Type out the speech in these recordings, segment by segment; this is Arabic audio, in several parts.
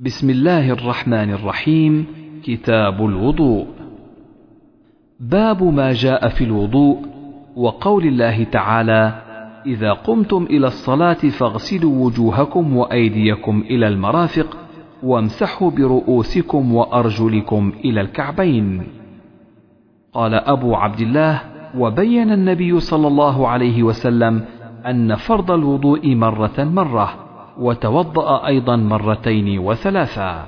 بسم الله الرحمن الرحيم. كتاب الوضوء. باب ما جاء في الوضوء وقول الله تعالى إذا قمتم إلى الصلاة فاغسلوا وجوهكم وأيديكم إلى المرافق وامسحوا برؤوسكم وأرجلكم إلى الكعبين. قال أبو عبد الله وبين النبي صلى الله عليه وسلم أن فرض الوضوء مرة مرة وتوضأ أيضا مرتين وثلاثا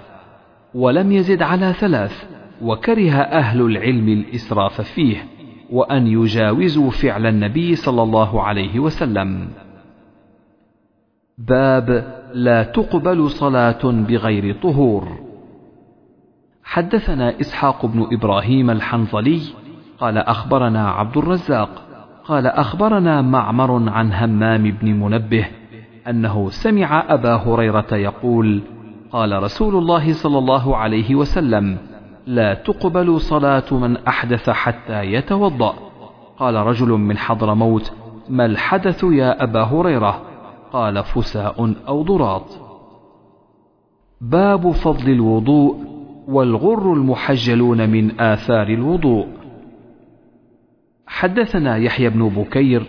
ولم يزد على ثلاث وكره أهل العلم الإسراف فيه وأن يجاوزوا فعل النبي صلى الله عليه وسلم. باب لا تقبل صلاة بغير طهور. حدثنا إسحاق بن إبراهيم الحنظلي قال أخبرنا عبد الرزاق قال أخبرنا معمر عن همام بن منبه أنه سمع أبا هريرة يقول: قال رسول الله صلى الله عليه وسلم: لا تقبل صلاة من أحدث حتى يتوضأ. قال رجل من حضرموت: ما الحدث يا أبا هريرة؟ قال فساء أو ضراط. باب فضل الوضوء والغر المحجلون من آثار الوضوء. حدثنا يحيى بن بكير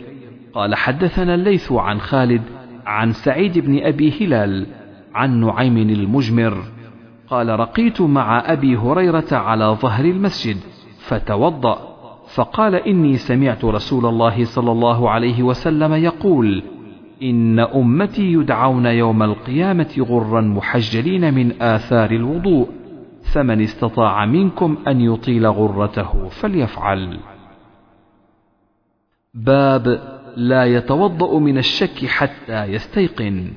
قال حدثنا الليث عن خالد عن سعيد بن أبي هلال عن نعيم المجمر قال رقيت مع أبي هريرة على ظهر المسجد فتوضأ فقال إني سمعت رسول الله صلى الله عليه وسلم يقول إن أمتي يدعون يوم القيامة غرا محجلين من آثار الوضوء فمن استطاع منكم أن يطيل غرته فليفعل. باب لا يتوضأ من الشك حتى يستيقن.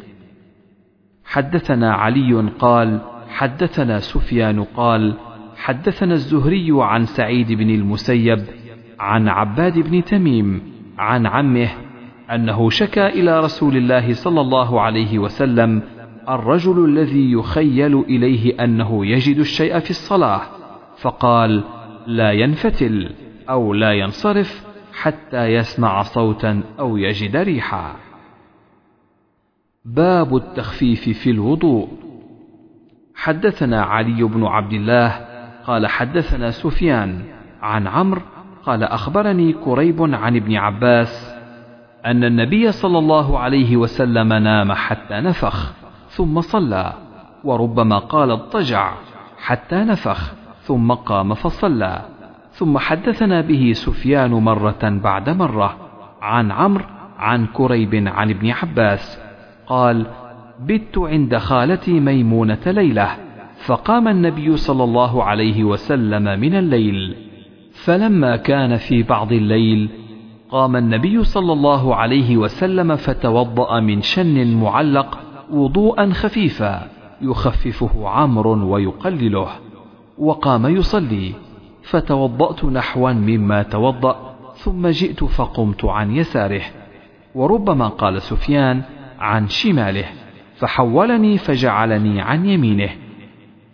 حدثنا علي قال حدثنا سفيان قال حدثنا الزهري عن سعيد بن المسيب عن عباد بن تميم عن عمه أنه شكا إلى رسول الله صلى الله عليه وسلم الرجل الذي يخيل إليه أنه يجد الشيء في الصلاة فقال لا ينفتل أو لا ينصرف حتى يسمع صوتا أو يجد ريحا. باب التخفيف في الوضوء. حدثنا علي بن عبد الله قال حدثنا سفيان عن عمرو قال أخبرني كريب عن ابن عباس أن النبي صلى الله عليه وسلم نام حتى نفخ ثم صلى وربما قال اضطجع حتى نفخ ثم قام فصلى ثم حدثنا به سفيان مرة بعد مرة عن عمرو عن كريب عن ابن عباس قال بت عند خالتي ميمونة ليلة فقام النبي صلى الله عليه وسلم من الليل فلما كان في بعض الليل قام النبي صلى الله عليه وسلم فتوضأ من شن معلق وضوءا خفيفا يخففه عمرو ويقلله وقام يصلي. فتوضأت نحوا مما توضأ ثم جئت فقمت عن يساره. وربما قال سفيان عن شماله فحولني فجعلني عن يمينه.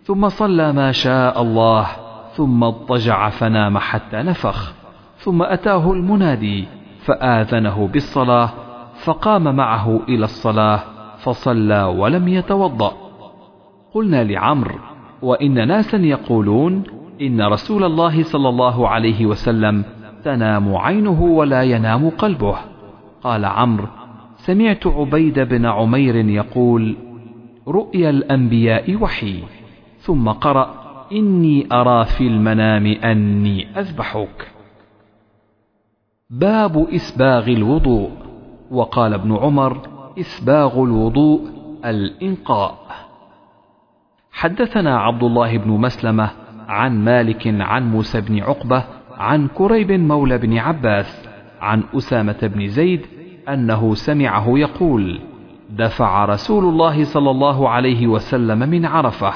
ثم صلى ما شاء الله ثم اضطجع فنام حتى نفخ. ثم أتاه المنادي فآذنه بالصلاة فقام معه إلى الصلاة فصلى ولم يتوضأ. قلنا لعمرو وإن ناسا يقولون إن رسول الله صلى الله عليه وسلم تنام عينه ولا ينام قلبه. قال عمرو سمعت عبيد بن عمير يقول رؤيا الأنبياء وحي. ثم قرأ إني أرى في المنام أني أذبحك. باب إسباغ الوضوء. وقال ابن عمر إسباغ الوضوء الإنقاء. حدثنا عبد الله بن مسلمة عن مالك عن موسى بن عقبة عن كريب مولى بن عباس عن أسامة بن زيد أنه سمعه يقول دفع رسول الله صلى الله عليه وسلم من عرفة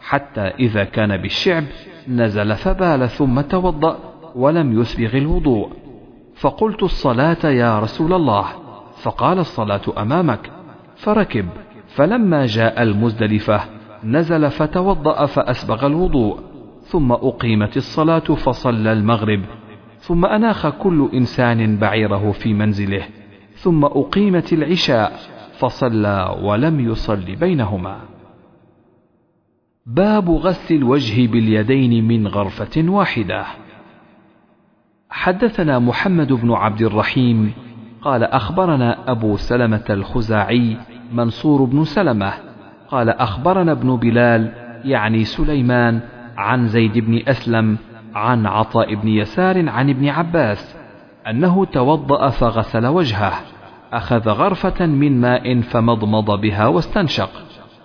حتى إذا كان بالشعب نزل فبال ثم توضأ ولم يسبغ الوضوء. فقلت الصلاة يا رسول الله. فقال الصلاة أمامك. فركب. فلما جاء المزدلفة نزل فتوضأ فأسبغ الوضوء. ثم أقيمت الصلاة فصلى المغرب. ثم أناخ كل إنسان بعيره في منزله. ثم أقيمت العشاء فصلى ولم يصل بينهما. باب غسل الوجه باليدين من غرفة واحدة. حدثنا محمد بن عبد الرحيم قال أخبرنا أبو سلمة الخزاعي منصور بن سلمة قال أخبرنا ابن بلال يعني سليمان عن زيد بن أسلم عن عطاء بن يسار عن ابن عباس أنه توضأ فغسل وجهه أخذ غرفة من ماء فمضمض بها واستنشق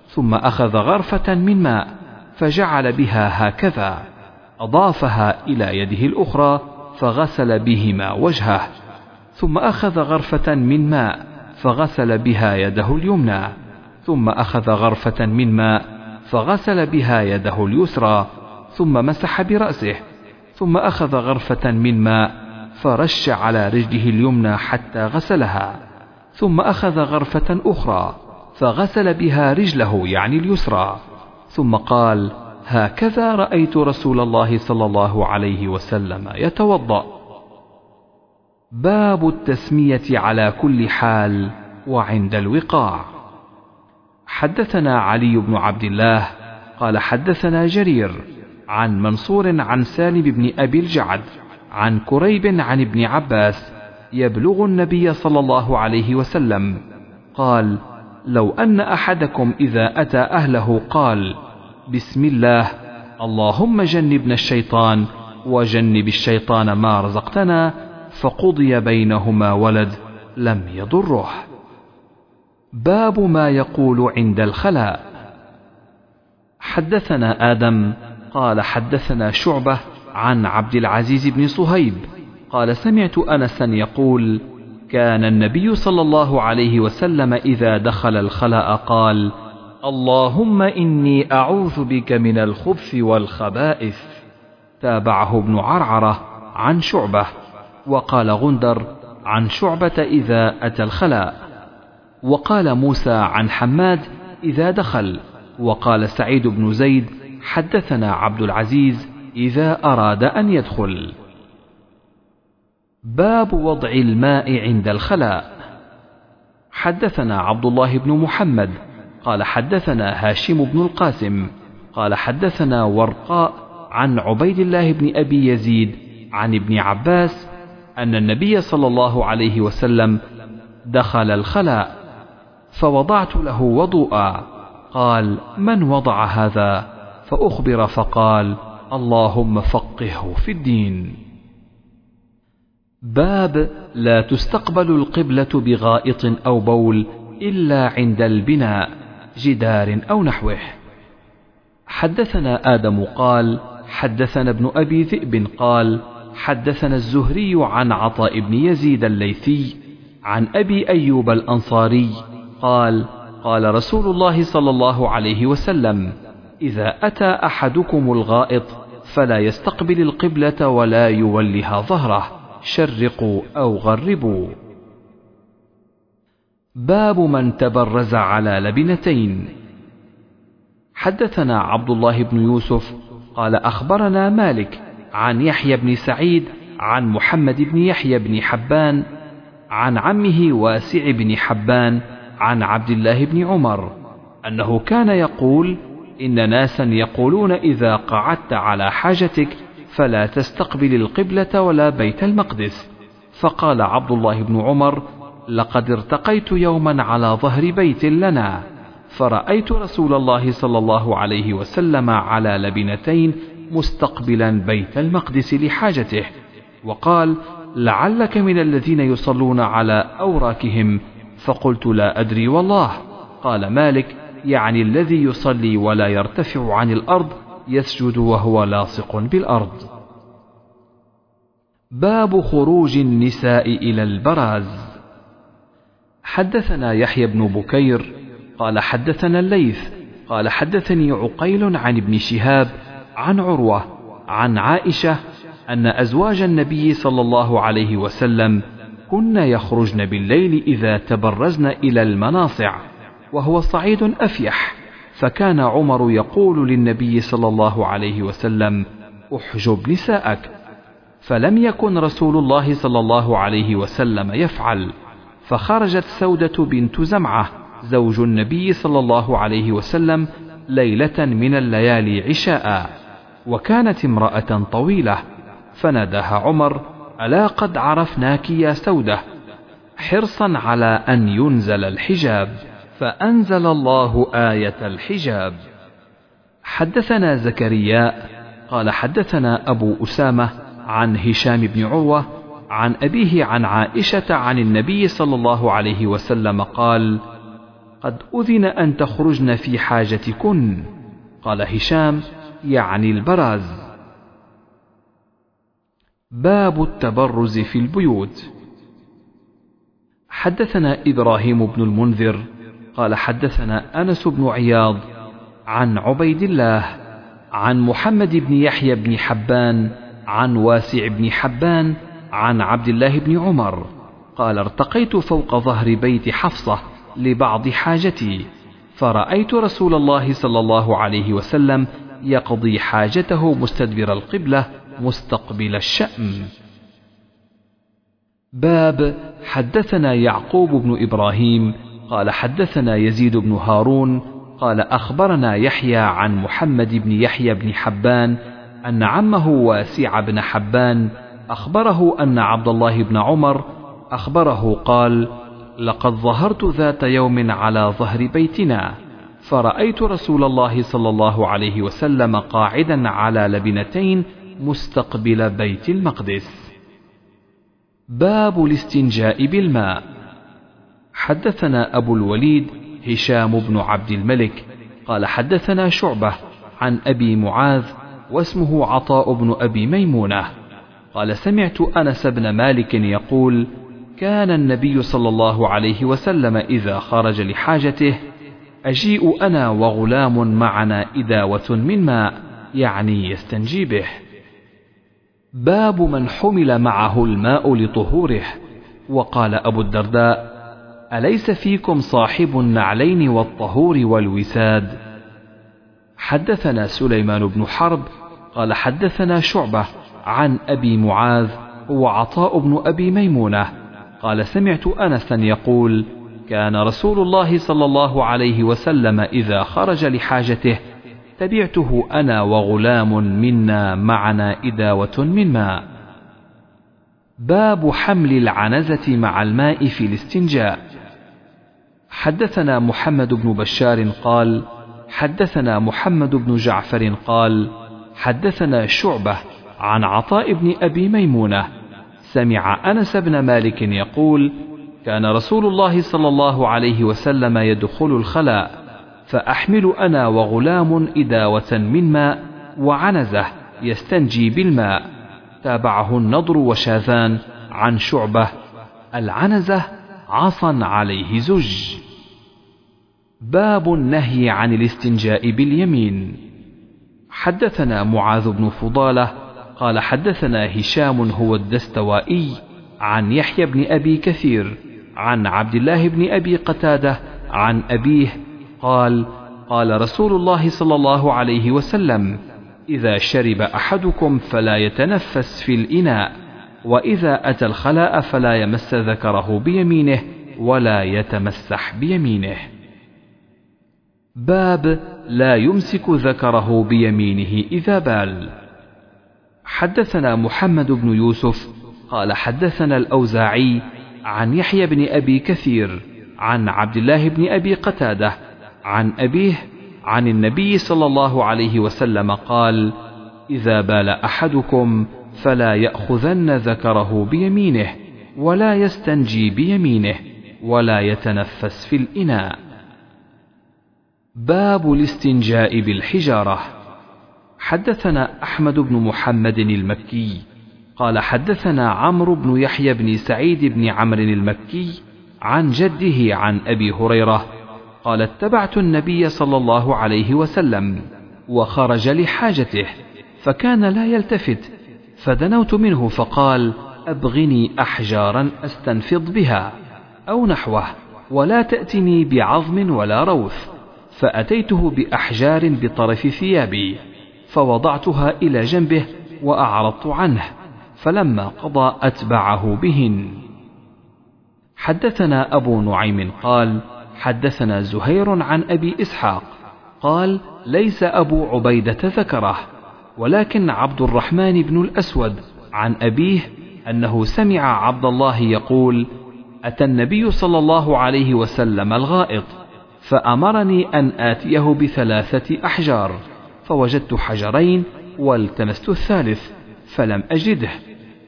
ثم أخذ غرفة من ماء فجعل بها هكذا أضافها إلى يده الأخرى فغسل بهما وجهه ثم أخذ غرفة من ماء فغسل بها يده اليمنى ثم أخذ غرفة من ماء فغسل بها يده اليسرى ثم مسح برأسه ثم أخذ غرفة من ماء فرش على رجله اليمنى حتى غسلها ثم أخذ غرفة أخرى فغسل بها رجله يعني اليسرى ثم قال هكذا رأيت رسول الله صلى الله عليه وسلم يتوضأ. باب التسمية على كل حال وعند الوقاع. حدثنا علي بن عبد الله قال حدثنا جرير عن منصور عن سالم بن أبي الجعد عن كريب عن ابن عباس يبلغ النبي صلى الله عليه وسلم قال لو أن أحدكم إذا أتى أهله قال بسم الله اللهم جنبنا الشيطان وجنب الشيطان ما رزقتنا فقضي بينهما ولد لم يضره. باب ما يقول عند الخلاء. حدثنا آدم قال حدثنا شعبة عن عبد العزيز بن صهيب قال سمعت أنسا يقول كان النبي صلى الله عليه وسلم إذا دخل الخلاء قال اللهم إني أعوذ بك من الخبث والخبائث تابعه ابن عرعرة عن شعبة وقال غندر عن شعبة إذا أتى الخلاء وقال موسى عن حماد إذا دخل وقال سعيد بن زيد حدثنا عبد العزيز إذا أراد أن يدخل. باب وضع الماء عند الخلاء. حدثنا عبد الله بن محمد قال حدثنا هاشم بن القاسم قال حدثنا ورقاء عن عبيد الله بن أبي يزيد عن ابن عباس أن النبي صلى الله عليه وسلم دخل الخلاء فوضعت له وضوءا قال من وضع هذا؟ فأخبر فقال اللهم فقهه في الدين. باب لا تستقبل القبلة بغائط أو بول إلا عند البناء جدار أو نحوه. حدثنا آدم قال حدثنا ابن أبي ذئب قال حدثنا الزهري عن عطاء بن يزيد الليثي عن أبي أيوب الأنصاري قال قال رسول الله صلى الله عليه وسلم إذا أتى أحدكم الغائط فلا يستقبل القبلة ولا يولها ظهره. شرقوا أو غربوا. باب من تبرز على لبنتين. حدثنا عبد الله بن يوسف قال أخبرنا مالك عن يحيى بن سعيد عن محمد بن يحيى بن حبان عن عمه واسع بن حبان عن عبد الله بن عمر أنه كان يقول إن ناسا يقولون إذا قعدت على حاجتك فلا تستقبل القبلة ولا بيت المقدس. فقال عبد الله بن عمر لقد ارتقيت يوما على ظهر بيت لنا فرأيت رسول الله صلى الله عليه وسلم على لبنتين مستقبلا بيت المقدس لحاجته. وقال لعلك من الذين يصلون على أوراكهم؟ فقلت لا أدري والله. قال مالك يعني الذي يصلي ولا يرتفع عن الأرض يسجد وهو لاصق بالأرض. باب خروج النساء إلى البراز. حدثنا يحيى بن بكير قال حدثنا الليث قال حدثني عقيل عن ابن شهاب عن عروة عن عائشة أن أزواج النبي صلى الله عليه وسلم كن يخرجن بالليل إذا تبرزن إلى المناصع. وهو صعيد أفيح فكان عمر يقول للنبي صلى الله عليه وسلم أحجب نساءك. فلم يكن رسول الله صلى الله عليه وسلم يفعل فخرجت سودة بنت زمعة زوج النبي صلى الله عليه وسلم ليلة من الليالي عشاء وكانت امرأة طويلة فناداها عمر ألا قد عرفناك يا سودة؟ حرصا على أن ينزل الحجاب. فأنزل الله آية الحجاب. حدثنا زكريا قال حدثنا أبو أسامة عن هشام بن عروة عن أبيه عن عائشة عن النبي صلى الله عليه وسلم قال قد أذن أن تخرجن في حاجتكن. قال هشام يعني البراز. باب التبرز في البيوت. حدثنا إبراهيم بن المنذر قال حدثنا أنس بن عياض عن عبيد الله عن محمد بن يحيى بن حبان عن واسع بن حبان عن عبد الله بن عمر قال ارتقيت فوق ظهر بيت حفصة لبعض حاجتي فرأيت رسول الله صلى الله عليه وسلم يقضي حاجته مستدبر القبلة مستقبل الشأم. باب حدثنا يعقوب بن إبراهيم قال حدثنا يزيد بن هارون قال أخبرنا يحيى عن محمد بن يحيى بن حبان أن عمه واسع بن حبان أخبره أن عبد الله بن عمر أخبره قال لقد ظهرت ذات يوم على ظهر بيتنا فرأيت رسول الله صلى الله عليه وسلم قاعدا على لبنتين مستقبل بيت المقدس. باب الاستنجاء بالماء. حدثنا أبو الوليد هشام بن عبد الملك قال حدثنا شعبة عن أبي معاذ واسمه عطاء بن أبي ميمونة قال سمعت أنس بن مالك يقول كان النبي صلى الله عليه وسلم إذا خرج لحاجته أجيء أنا وغلام معنا إداوة من ماء يعني يستنجي به. باب من حمل معه الماء لطهوره وقال أبو الدرداء أليس فيكم صاحب النعلين والطهور والوساد؟ حدثنا سليمان بن حرب قال حدثنا شعبة عن أبي معاذ وعطاء بن أبي ميمونة قال سمعت أنسا يقول كان رسول الله صلى الله عليه وسلم إذا خرج لحاجته تبعته أنا وغلام منا معنا إداوة من ماء. باب حمل العنزة مع الماء في الاستنجاء. حدثنا محمد بن بشار قال حدثنا محمد بن جعفر قال حدثنا شعبة عن عطاء بن أبي ميمونة سمع أنس بن مالك يقول كان رسول الله صلى الله عليه وسلم يدخل الخلاء فأحمل أنا وغلام إداوة من ماء وعنزة يستنجي بالماء. تابعه النضر وشاذان عن شعبة العنزة عصا عليه زج. باب النهي عن الاستنجاء باليمين. حدثنا معاذ بن فضالة قال حدثنا هشام هو الدستوائي عن يحيى بن أبي كثير عن عبد الله بن أبي قتادة عن أبيه قال قال رسول الله صلى الله عليه وسلم إذا شرب أحدكم فلا يتنفس في الإناء. وإذا أتى الخلاء فلا يمس ذكره بيمينه ولا يتمسح بيمينه. باب لا يمسك ذكره بيمينه إذا بال. حدثنا محمد بن يوسف قال حدثنا الأوزاعي عن يحيى بن أبي كثير عن عبد الله بن أبي قتادة عن أبيه عن النبي صلى الله عليه وسلم قال إذا بال أحدكم فلا يأخذن ذكره بيمينه ولا يستنجي بيمينه ولا يتنفس في الإناء. باب الاستنجاء بالحجارة. حدثنا أحمد بن محمد المكي قال حدثنا عمرو بن يحيى بن سعيد بن عمرو المكي عن جده عن أبي هريرة قال اتبعت النبي صلى الله عليه وسلم وخرج لحاجته فكان لا يلتفت فدنوت منه فقال أبغني أحجارا أستنفض بها أو نحوه ولا تأتني بعظم ولا روث فأتيته بأحجار بطرف ثيابي فوضعتها إلى جنبه وأعرضت عنه فلما قضى أتبعه بهن. حدثنا أبو نعيم قال حدثنا زهير عن أبي إسحاق قال ليس أبو عبيدة ذكره ولكن عبد الرحمن بن الأسود عن أبيه أنه سمع عبد الله يقول أتى النبي صلى الله عليه وسلم الغائط فأمرني أن آتيه بثلاثة أحجار فوجدت حجرين والتمست الثالث فلم أجده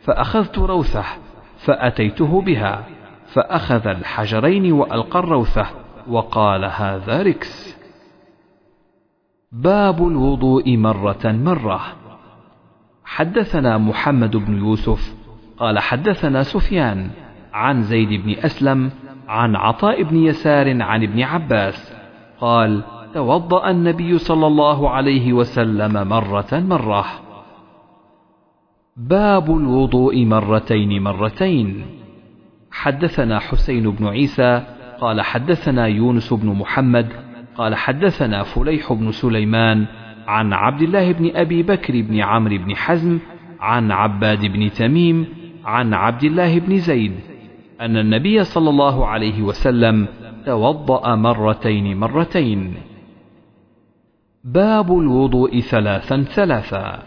فأخذت روثه فأتيته بها فأخذ الحجرين وألقى الروثة وقال هذا ركس. باب الوضوء مرة مرة. حدثنا محمد بن يوسف قال حدثنا سفيان عن زيد بن أسلم عن عطاء بن يسار عن ابن عباس قال توضأ النبي صلى الله عليه وسلم مرة مرة. باب الوضوء مرتين مرتين. حدثنا حسين بن عيسى قال حدثنا يونس بن محمد قال حدثنا فليح بن سليمان عن عبد الله بن أبي بكر بن عمرو بن حزم عن عباد بن تميم عن عبد الله بن زيد أن النبي صلى الله عليه وسلم توضأ مرتين مرتين. باب الوضوء ثلاثا ثلاثا.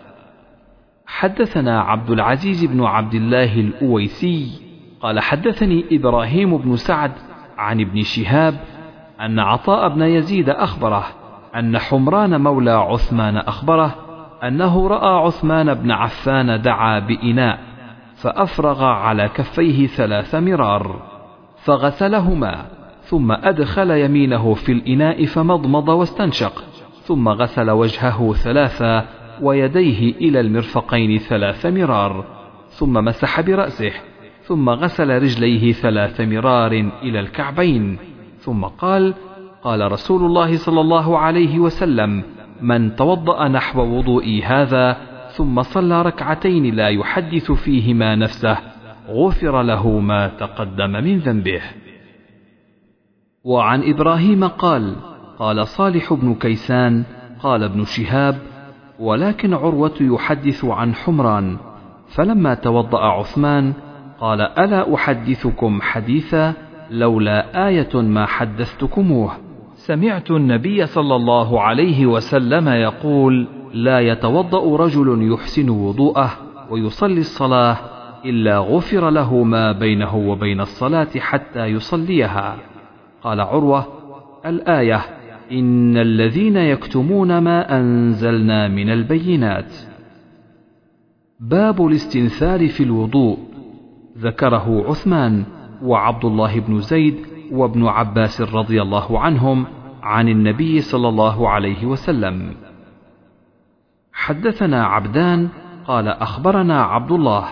حدثنا عبد العزيز بن عبد الله الأويسي قال حدثني إبراهيم بن سعد عن ابن شهاب أن عطاء بن يزيد أخبره أن حمران مولى عثمان أخبره أنه رأى عثمان بن عفان دعا بإناء فأفرغ على كفيه ثلاث مرار فغسلهما ثم أدخل يمينه في الإناء فمضمض واستنشق ثم غسل وجهه ثلاثا ويديه إلى المرفقين ثلاث مرار ثم مسح برأسه ثم غسل رجليه ثلاث مرار إلى الكعبين. ثم قال قال رسول الله صلى الله عليه وسلم من توضأ نحو وضوئي هذا ثم صلى ركعتين لا يحدث فيهما نفسه غفر له ما تقدم من ذنبه. وعن إبراهيم قال قال صالح بن كيسان قال ابن شهاب ولكن عروة يحدث عن حمران فلما توضأ عثمان قال ألا أحدثكم حديثا؟ لولا آية ما حدثتكموه. سمعت النبي صلى الله عليه وسلم يقول لا يتوضأ رجل يحسن وضوءه ويصلي الصلاة إلا غفر له ما بينه وبين الصلاة حتى يصليها. قال عروة الآية إن الذين يكتمون ما أنزلنا من البينات. باب الاستنثار في الوضوء. ذكره عثمان. وعبد الله بن زيد وابن عباس رضي الله عنهم عن النبي صلى الله عليه وسلم. حدثنا عبدان قال أخبرنا عبد الله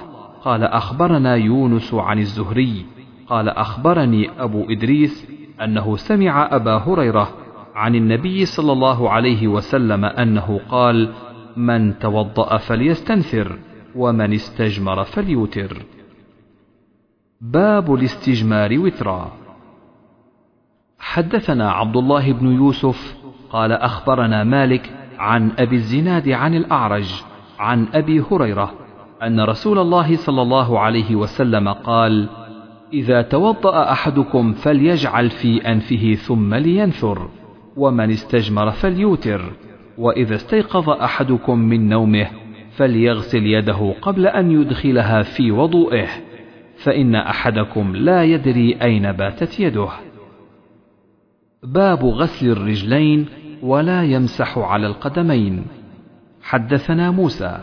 قال أخبرنا يونس عن الزهري قال أخبرني أبو إدريس أنه سمع أبا هريرة عن النبي صلى الله عليه وسلم أنه قال من توضأ فليستنثر ومن استجمر فليوتر. باب الاستجمار وترا. حدثنا عبد الله بن يوسف قال أخبرنا مالك عن أبي الزناد عن الأعرج عن أبي هريرة أن رسول الله صلى الله عليه وسلم قال إذا توضأ أحدكم فليجعل في أنفه ثم لينثر ومن استجمر فليوتر وإذا استيقظ أحدكم من نومه فليغسل يده قبل أن يدخلها في وضوئه. فإن أحدكم لا يدري أين باتت يده. باب غسل الرجلين ولا يمسح على القدمين. حدثنا موسى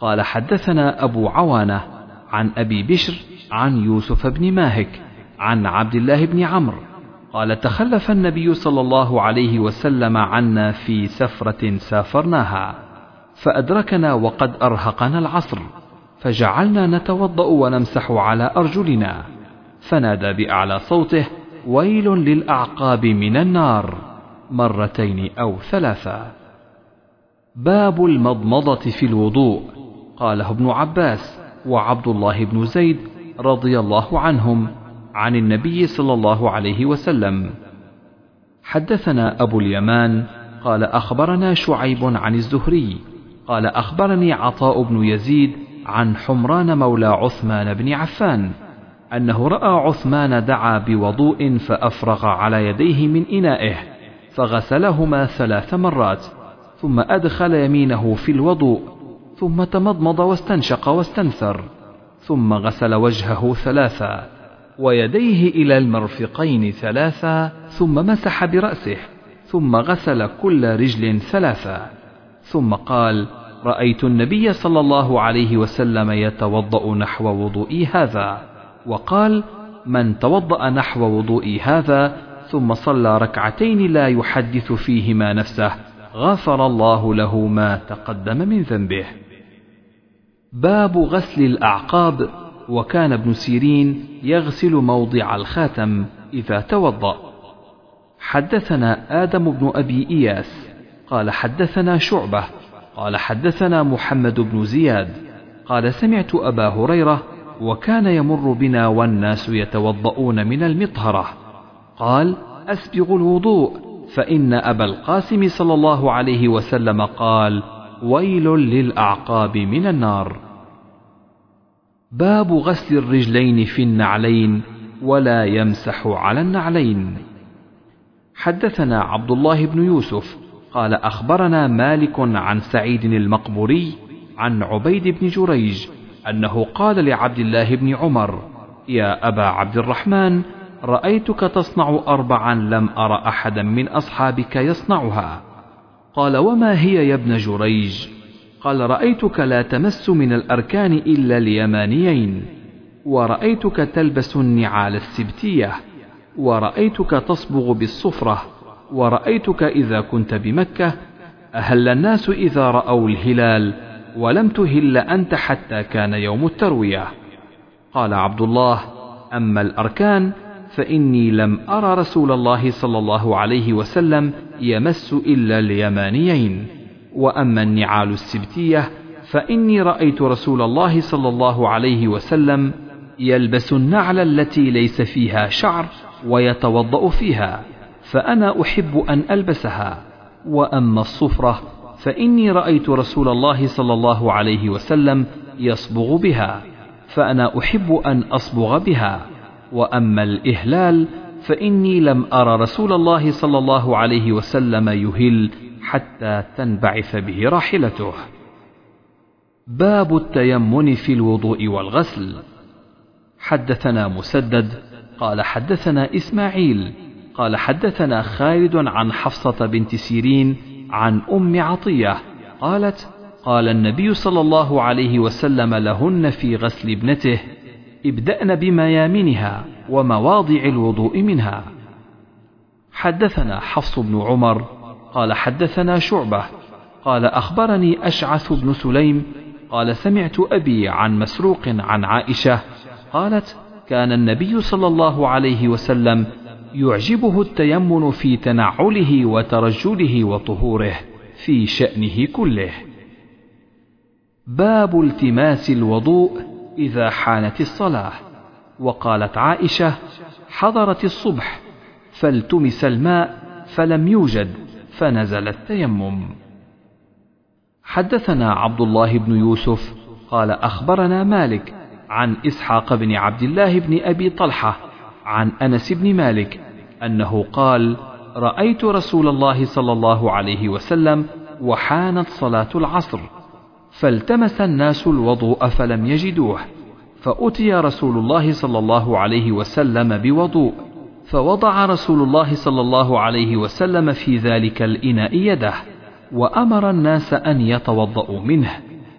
قال حدثنا أبو عوانة عن أبي بشر عن يوسف بن ماهك عن عبد الله بن عمرو قال تخلف النبي صلى الله عليه وسلم عنا في سفرة سافرناها فأدركنا وقد أرهقنا العصر. فجعلنا نتوضأ ونمسح على أرجلنا. فنادى بأعلى صوته ويل للأعقاب من النار. مرتين أو ثلاثا باب المضمضة في الوضوء. قاله ابن عباس وعبد الله بن زيد رضي الله عنهم عن النبي صلى الله عليه وسلم. حدثنا أبو اليمان قال أخبرنا شعيب عن الزهري قال أخبرني عطاء بن يزيد عن حمران مولى عثمان بن عفان أنه رأى عثمان دعا بوضوء فأفرغ على يديه من إنائه فغسلهما ثلاث مرات ثم أدخل يمينه في الوضوء ثم تمضمض واستنشق واستنثر ثم غسل وجهه ثلاثا ويديه إلى المرفقين ثلاثا ثم مسح برأسه ثم غسل كل رجل ثلاثا ثم قال رأيت النبي صلى الله عليه وسلم يتوضأ نحو وضوئي هذا وقال من توضأ نحو وضوئي هذا ثم صلى ركعتين لا يحدث فيهما نفسه غفر الله له ما تقدم من ذنبه. باب غسل الأعقاب وكان ابن سيرين يغسل موضع الخاتم إذا توضأ. حدثنا آدم بن أبي إياس قال حدثنا شعبة قال حدثنا محمد بن زياد قال سمعت أبا هريرة وكان يمر بنا والناس يتوضؤون من المطهرة. قال أسبغ الوضوء فإن أبا القاسم صلى الله عليه وسلم قال ويل للأعقاب من النار. باب غسل الرجلين في النعلين ولا يمسح على النعلين. حدثنا عبد الله بن يوسف قال أخبرنا مالك عن سعيد المقبوري عن عبيد بن جريج أنه قال لعبد الله بن عمر يا أبا عبد الرحمن رأيتك تصنع أربعا لم أر أحدا من أصحابك يصنعها. قال وما هي يا ابن جريج؟ قال رأيتك لا تمس من الأركان إلا اليمانيين ورأيتك تلبس النعال السبتية ورأيتك تصبغ بالصفرة ورأيتك إذا كنت بمكة أهل الناس إذا رأوا الهلال ولم تهل أنت حتى كان يوم التروية. قال عبد الله أما الأركان فإني لم أرى رسول الله صلى الله عليه وسلم يمس إلا اليمانيين. وأما النعال السبتية فإني رأيت رسول الله صلى الله عليه وسلم يلبس النعل التي ليس فيها شعر ويتوضأ فيها. فأنا أحب أن ألبسها وأما الصفرة فإني رأيت رسول الله صلى الله عليه وسلم يصبغ بها فأنا أحب أن أصبغ بها وأما الإهلال فإني لم أرى رسول الله صلى الله عليه وسلم يهل حتى تنبعث به راحلته. باب التيمن في الوضوء والغسل. حدثنا مسدد قال حدثنا إسماعيل قال حدثنا خالد عن حفصة بنت سيرين عن أم عطية قالت قال النبي صلى الله عليه وسلم لهن في غسل ابنته ابدأن بميامنها ومواضع الوضوء منها. حدثنا حفص بن عمر قال حدثنا شعبة قال أخبرني أشعث بن سليم قال سمعت أبي عن مسروق عن عائشة قالت كان النبي صلى الله عليه وسلم يعجبه التيمن في تنعله وترجله وطهوره في شأنه كله. باب التماس الوضوء إذا حانت الصلاة، وقالت عائشة: حضرت الصبح فالتمس الماء فلم يوجد فنزل التيمم. حدثنا عبد الله بن يوسف قال أخبرنا مالك عن إسحاق بن عبد الله بن أبي طلحة عن أنس بن مالك أنه قال رأيت رسول الله صلى الله عليه وسلم وحانت صلاة العصر فالتمس الناس الوضوء فلم يجدوه فأتي رسول الله صلى الله عليه وسلم بوضوء فوضع رسول الله صلى الله عليه وسلم في ذلك الإناء يده وأمر الناس أن يتوضاوا منه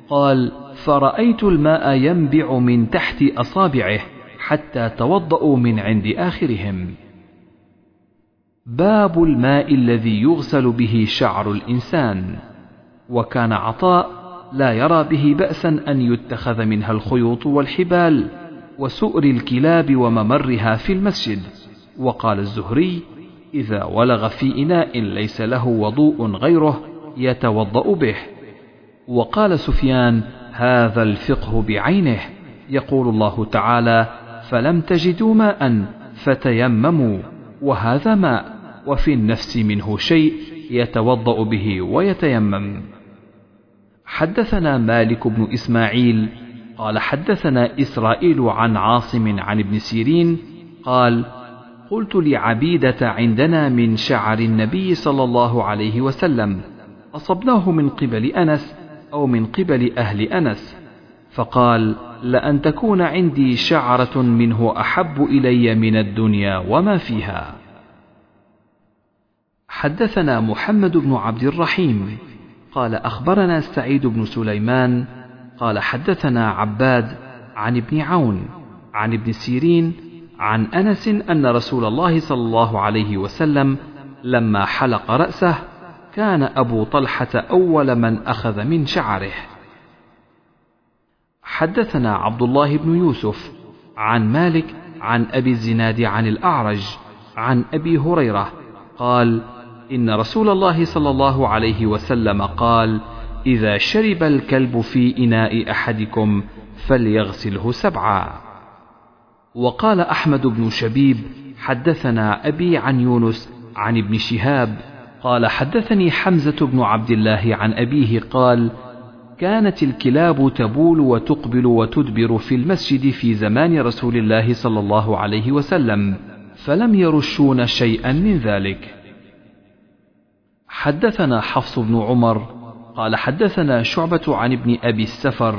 قال فرأيت الماء ينبع من تحت أصابعه حتى توضأوا من عند آخرهم. باب الماء الذي يغسل به شعر الإنسان، وكان عطاء لا يرى به بأسا أن يتخذ منها الخيوط والحبال، وسؤر الكلاب وممرها في المسجد، وقال الزهري: إذا ولغ في إناء ليس له وضوء غيره يتوضأ به. وقال سفيان: هذا الفقه بعينه، يقول الله تعالى: فلم تجدوا ماء فتيمموا. وهذا ماء وفي النفس منه شيء يتوضأ به ويتيمم. حدثنا مالك بن إسماعيل قال حدثنا إسرائيل عن عاصم عن ابن سيرين قال قلت لعبيدة عندنا من شعر النبي صلى الله عليه وسلم أصبناه من قبل أنس أو من قبل أهل أنس؟ فقال لأن تكون عندي شعرة منه أحب إلي من الدنيا وما فيها. حدثنا محمد بن عبد الرحيم. قال أخبرنا سعيد بن سليمان. قال حدثنا عباد عن ابن عون عن ابن سيرين عن أنس أن رسول الله صلى الله عليه وسلم لما حلق رأسه كان أبو طلحة أول من أخذ من شعره. حدثنا عبد الله بن يوسف عن مالك عن أبي الزناد عن الأعرج عن أبي هريرة قال إن رسول الله صلى الله عليه وسلم قال إذا شرب الكلب في إناء أحدكم فليغسله سبعا. وقال أحمد بن شبيب حدثنا أبي عن يونس عن ابن شهاب قال حدثني حمزة بن عبد الله عن أبيه قال كانت الكلاب تبول وتقبل وتدبر في المسجد في زمان رسول الله صلى الله عليه وسلم فلم يرشون شيئا من ذلك. حدثنا حفص بن عمر قال حدثنا شعبة عن ابن أبي السفر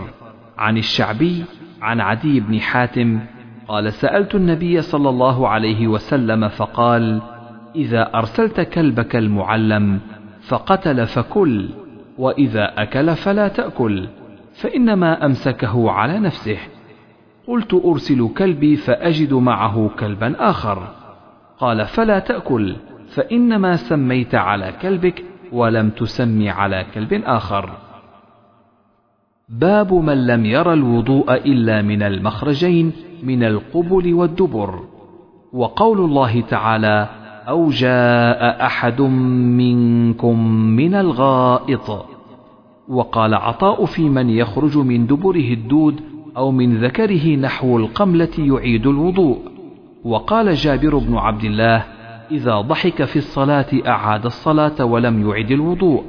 عن الشعبي عن عدي بن حاتم قال سألت النبي صلى الله عليه وسلم فقال إذا أرسلت كلبك المعلم فقتل فكل وإذا أكل فلا تأكل فإنما أمسكه على نفسه. قلت أرسل كلبي فأجد معه كلبا آخر. قال فلا تأكل فإنما سميت على كلبك ولم تسم على كلب آخر. باب من لم ير الوضوء إلا من المخرجين من القبل والدبر. وقول الله تعالى أو جاء أحد منكم من الغائط. وقال عطاء في من يخرج من دبره الدود أو من ذكره نحو القملة يعيد الوضوء. وقال جابر بن عبد الله إذا ضحك في الصلاة أعاد الصلاة ولم يعد الوضوء.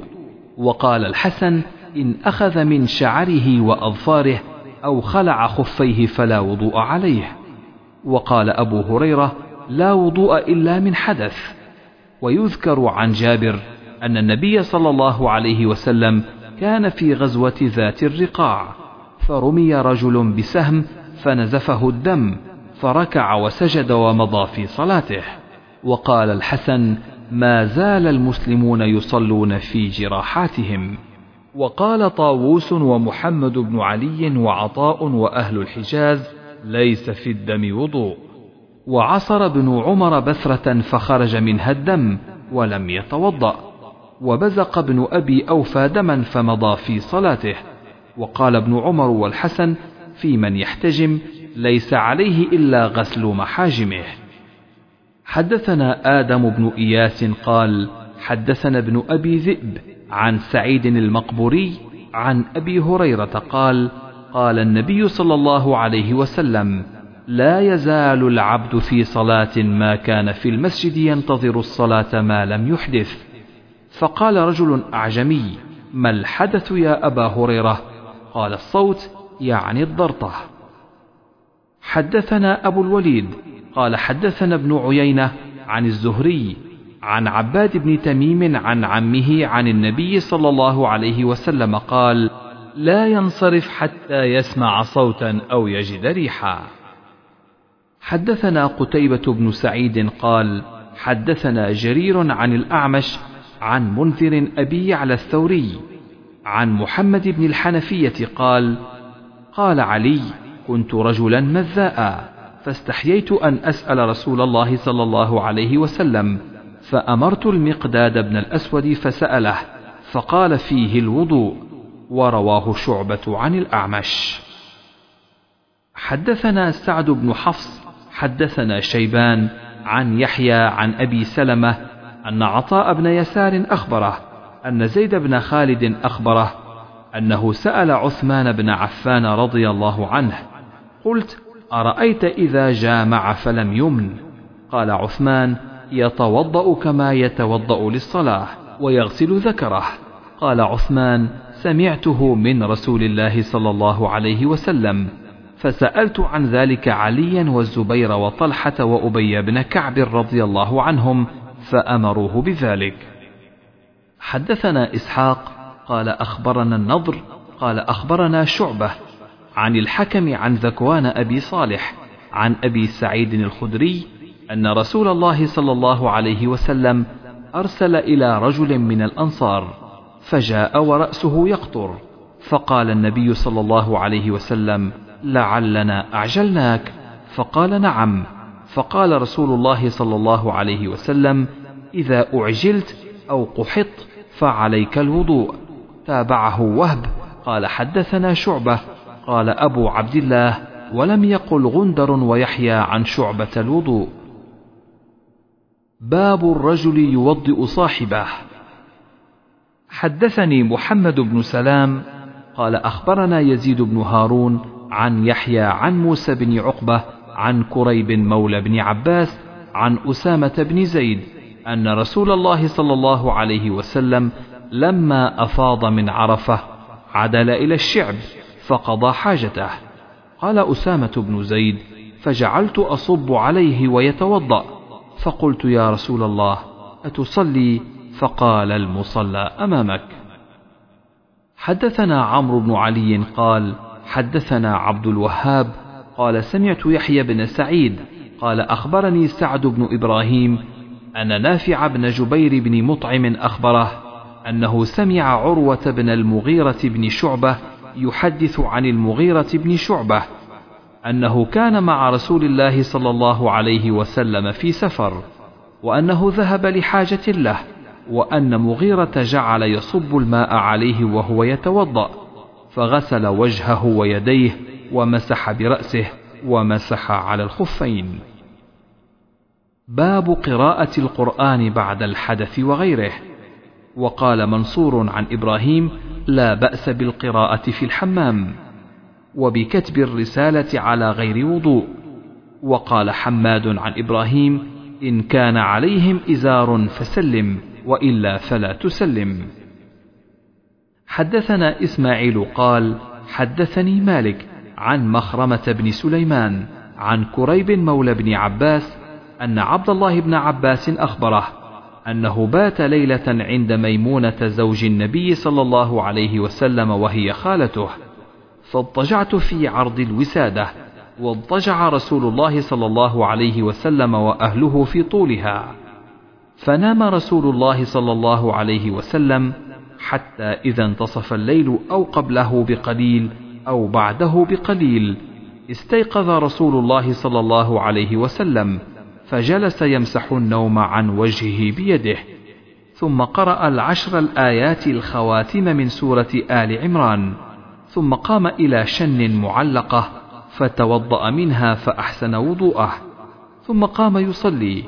وقال الحسن إن أخذ من شعره وأظفاره أو خلع خفيه فلا وضوء عليه. وقال أبو هريرة لا وضوء إلا من حدث. ويذكر عن جابر أن النبي صلى الله عليه وسلم كان في غزوة ذات الرقاع فرمي رجل بسهم فنزفه الدم فركع وسجد ومضى في صلاته. وقال الحسن ما زال المسلمون يصلون في جراحاتهم وقال طاووس ومحمد بن علي وعطاء وأهل الحجاز ليس في الدم وضوء وعصر ابن عمر بثرة فخرج منها الدم ولم يتوضأ وبزق ابن أبي أوفى دما فمضى في صلاته وقال ابن عمر والحسن في من يحتجم ليس عليه إلا غسل محاجمه. حدثنا آدم بن إياس قال حدثنا ابن أبي ذئب عن سعيد المقبوري عن أبي هريرة قال قال النبي صلى الله عليه وسلم لا يزال العبد في صلاة ما كان في المسجد ينتظر الصلاة ما لم يحدث. فقال رجل أعجمي ما الحدث يا أبا هريرة؟ قال الصوت يعني الضرطة. حدثنا أبو الوليد. قال حدثنا ابن عيينة عن الزهري عن عباد بن تميم عن عمه عن النبي صلى الله عليه وسلم قال لا ينصرف حتى يسمع صوتا أو يجد ريحا. حدثنا قتيبة بن سعيد قال حدثنا جرير عن الأعمش عن منذر أبي على الثوري عن محمد بن الحنفية قال قال علي كنت رجلا مذاء فاستحييت أن أسأل رسول الله صلى الله عليه وسلم فأمرت المقداد بن الأسود فسأله فقال فيه الوضوء ورواه شعبة عن الأعمش. حدثنا سعد بن حفص حدثنا شيبان عن يحيى عن أبي سلمة أن عطاء بن يسار أخبره أن زيد بن خالد أخبره أنه سأل عثمان بن عفان رضي الله عنه قلت أرأيت إذا جامع فلم يمن؟ قال عثمان يتوضأ كما يتوضأ للصلاة ويغسل ذكره. قال عثمان سمعته من رسول الله صلى الله عليه وسلم. فسألت عن ذلك عليا والزبير وطلحة وأبي بن كعب رضي الله عنهم فأمروه بذلك. حدثنا إسحاق قال أخبرنا النضر قال أخبرنا شعبة عن الحكم عن ذكوان أبي صالح عن أبي سعيد الخدري أن رسول الله صلى الله عليه وسلم أرسل إلى رجل من الأنصار فجاء ورأسه يقطر فقال النبي صلى الله عليه وسلم لعلنا أعجلناك. فقال نعم. فقال رسول الله صلى الله عليه وسلم إذا أعجلت أو قحطت فعليك الوضوء. تابعه وهب. قال حدثنا شعبة. قال أبو عبد الله ولم يقل غندر ويحيى عن شعبة الوضوء. باب الرجل يوضئ صاحبه. حدثني محمد بن سلام. قال أخبرنا يزيد بن هارون عن يحيى عن موسى بن عقبة عن كريب مولى بن عباس عن أسامة بن زيد أن رسول الله صلى الله عليه وسلم لما أفاض من عرفة عدل إلى الشعب فقضى حاجته. قال أسامة بن زيد فجعلت أصب عليه ويتوضأ. فقلت يا رسول الله أتصلي؟ فقال المصلى أمامك. حدثنا عمرو بن علي قال حدثنا عبد الوهاب قال سمعت يحيى بن سعيد قال أخبرني سعد بن إبراهيم أن نافع بن جبير بن مطعم أخبره أنه سمع عروة بن المغيرة بن شعبة يحدث عن المغيرة بن شعبة أنه كان مع رسول الله صلى الله عليه وسلم في سفر وأنه ذهب لحاجة له وأن مغيرة جعل يصب الماء عليه وهو يتوضأ فغسل وجهه ويديه ومسح برأسه ومسح على الخفين. باب قراءة القرآن بعد الحدث وغيره. وقال منصور عن إبراهيم لا بأس بالقراءة في الحمام وبكتب الرسالة على غير وضوء وقال حماد عن إبراهيم إن كان عليهم إزار فسلم وإلا فلا تسلم حدثنا إسماعيل قال حدثني مالك عن مخرمة بن سليمان عن كريب مولى بن عباس أن عبد الله بن عباس أخبره أنه بات ليلة عند ميمونة زوج النبي صلى الله عليه وسلم وهي خالته فاضطجعت في عرض الوسادة واضطجع رسول الله صلى الله عليه وسلم وأهله في طولها فنام رسول الله صلى الله عليه وسلم حتى إذا انتصف الليل أو قبله بقليل أو بعده بقليل. استيقظ رسول الله صلى الله عليه وسلم فجلس يمسح النوم عن وجهه بيده. ثم قرأ العشر الآيات الخواتم من سورة آل عمران. ثم قام إلى شن معلقة فتوضأ منها فأحسن وضوءه. ثم قام يصلي.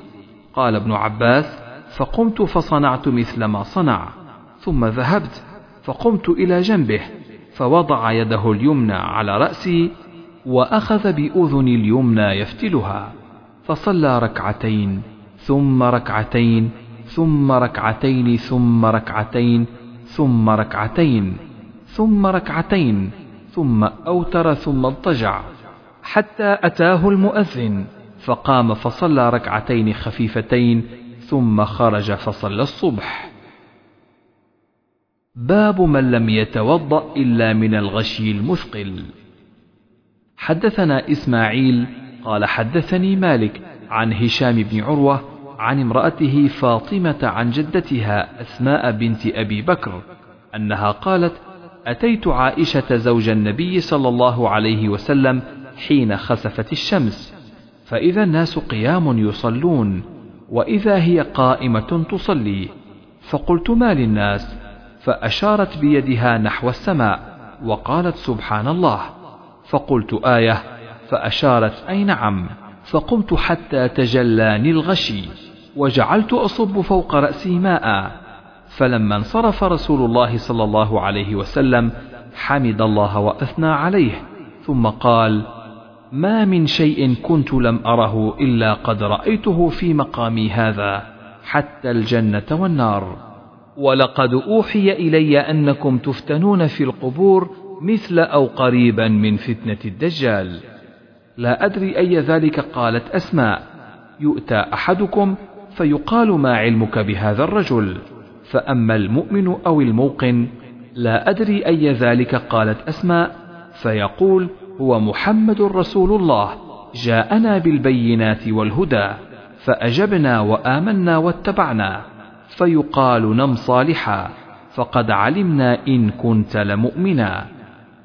قال ابن عباس فقمت فصنعت مثل ما صنع. ثم ذهبت فقمت إلى جنبه فوضع يده اليمنى على رأسي وأخذ بأذني اليمنى يفتلها فصلى ركعتين ثم ركعتين ثم ركعتين ثم ركعتين ثم ركعتين ثم ركعتين ثم أوتر ثم اضطجع حتى أتاه المؤذن فقام فصلى ركعتين خفيفتين ثم خرج فصلى الصبح. باب من لم يتوضأ إلا من الغشي المثقل. حدثنا إسماعيل قال حدثني مالك عن هشام بن عروة عن امرأته فاطمة عن جدتها أسماء بنت أبي بكر أنها قالت أتيت عائشة زوج النبي صلى الله عليه وسلم حين خسفت الشمس فإذا الناس قيام يصلون وإذا هي قائمة تصلي فقلت ما للناس؟ فأشارت بيدها نحو السماء وقالت سبحان الله فقلت آية فأشارت أي نعم فقمت حتى تجلاني الغشي وجعلت أصب فوق رأسي ماء فلما انصرف رسول الله صلى الله عليه وسلم حمد الله وأثنى عليه ثم قال ما من شيء كنت لم أره إلا قد رأيته في مقامي هذا حتى الجنة والنار. ولقد أوحي إلي أنكم تفتنون في القبور مثل أو قريبا من فتنة الدجال. لا أدري أي ذلك قالت أسماء. يؤتى أحدكم فيقال ما علمك بهذا الرجل. فأما المؤمن أو الموقن لا أدري أي ذلك قالت أسماء. فيقول هو محمد رسول الله جاءنا بالبينات والهدى فأجبنا وآمنا واتبعنا. فيقال نم صالحا فقد علمنا إن كنت لمؤمنا.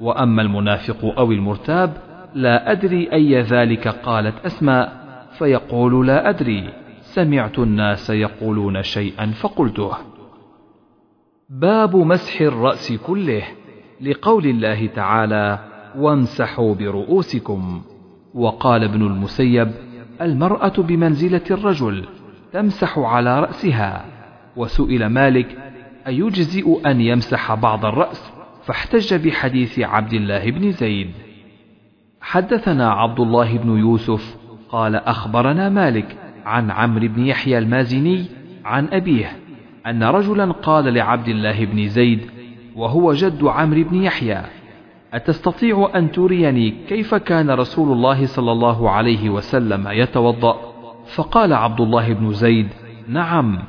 وأما المنافق أو المرتاب لا أدري أي ذلك قالت أسماء فيقول لا أدري. سمعت الناس يقولون شيئا فقلته. باب مسح الرأس كله لقول الله تعالى وامسحوا برؤوسكم وقال ابن المسيب المرأة بمنزلة الرجل تمسح على رأسها وسئل مالك أيجزئ أن يمسح بعض الرأس؟ فاحتج بحديث عبد الله بن زيد. حدثنا عبد الله بن يوسف قال أخبرنا مالك عن عمرو بن يحيى المازني عن أبيه أن رجلا قال لعبد الله بن زيد وهو جد عمرو بن يحيى أتستطيع أن تريني كيف كان رسول الله صلى الله عليه وسلم يتوضأ؟ فقال عبد الله بن زيد نعم.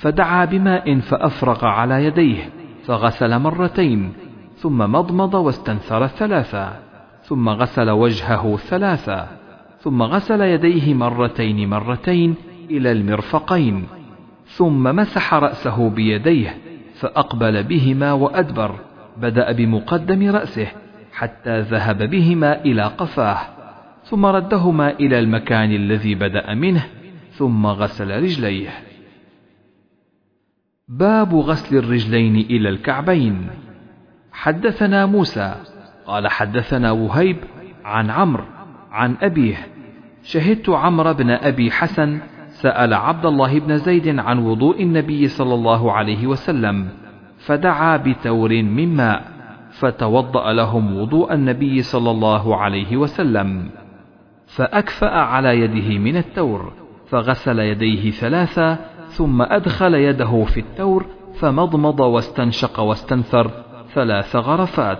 فدعا بماء فأفرغ على يديه فغسل مرتين ثم مضمض واستنثر ثلاثا ثم غسل وجهه ثلاثا ثم غسل يديه مرتين مرتين إلى المرفقين ثم مسح رأسه بيديه فأقبل بهما وأدبر بدأ بمقدم رأسه حتى ذهب بهما إلى قفاه ثم ردهما إلى المكان الذي بدأ منه ثم غسل رجليه. باب غسل الرجلين إلى الكعبين. حدثنا موسى قال حدثنا وهيب عن عمرو عن أبيه. شهدت عمرو بن أبي حسن سأل عبد الله بن زيد عن وضوء النبي صلى الله عليه وسلم فدعا بتور من ماء فتوضأ لهم وضوء النبي صلى الله عليه وسلم فأكفأ على يده من التور فغسل يديه ثلاثا ثم أدخل يده في التور فمضمض واستنشق واستنثر ثلاث غرفات.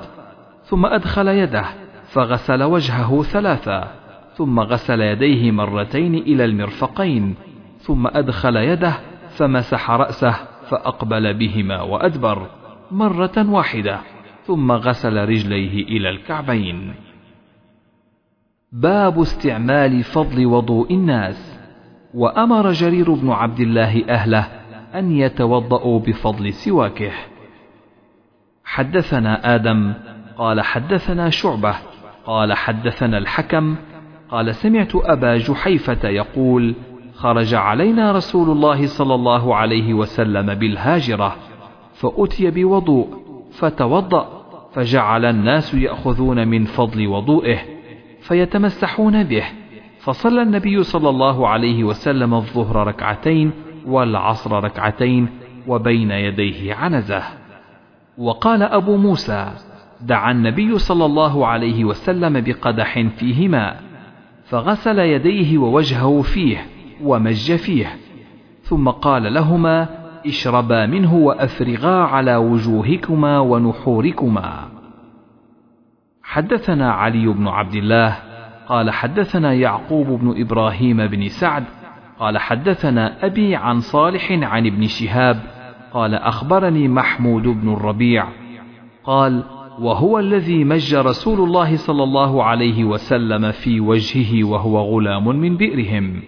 ثم أدخل يده فغسل وجهه ثلاثا. ثم غسل يديه مرتين إلى المرفقين. ثم أدخل يده فمسح رأسه فأقبل بهما وأدبر مرة واحدة. ثم غسل رجليه إلى الكعبين. باب استعمال فضل وضوء الناس. وأمر جرير بن عبد الله أهله أن يتوضأوا بفضل سواكه. حدثنا آدم قال حدثنا شعبة قال حدثنا الحكم قال سمعت أبا جحيفة يقول خرج علينا رسول الله صلى الله عليه وسلم بالهاجرة فأتي بوضوء فتوضأ فجعل الناس يأخذون من فضل وضوئه فيتمسحون به. فصلى النبي صلى الله عليه وسلم الظهر ركعتين والعصر ركعتين وبين يديه عنزة. وقال أبو موسى دعا النبي صلى الله عليه وسلم بقدح فيه ماء فغسل يديه ووجهه فيه ومج فيه ثم قال لهما اشربا منه وأفرغا على وجوهكما ونحوركما. حدثنا علي بن عبد الله قال حدثنا يعقوب بن إبراهيم بن سعد قال حدثنا أبي عن صالح عن ابن شهاب قال أخبرني محمود بن الربيع قال وهو الذي مج رسول الله صلى الله عليه وسلم في وجهه وهو غلام من بئرهم.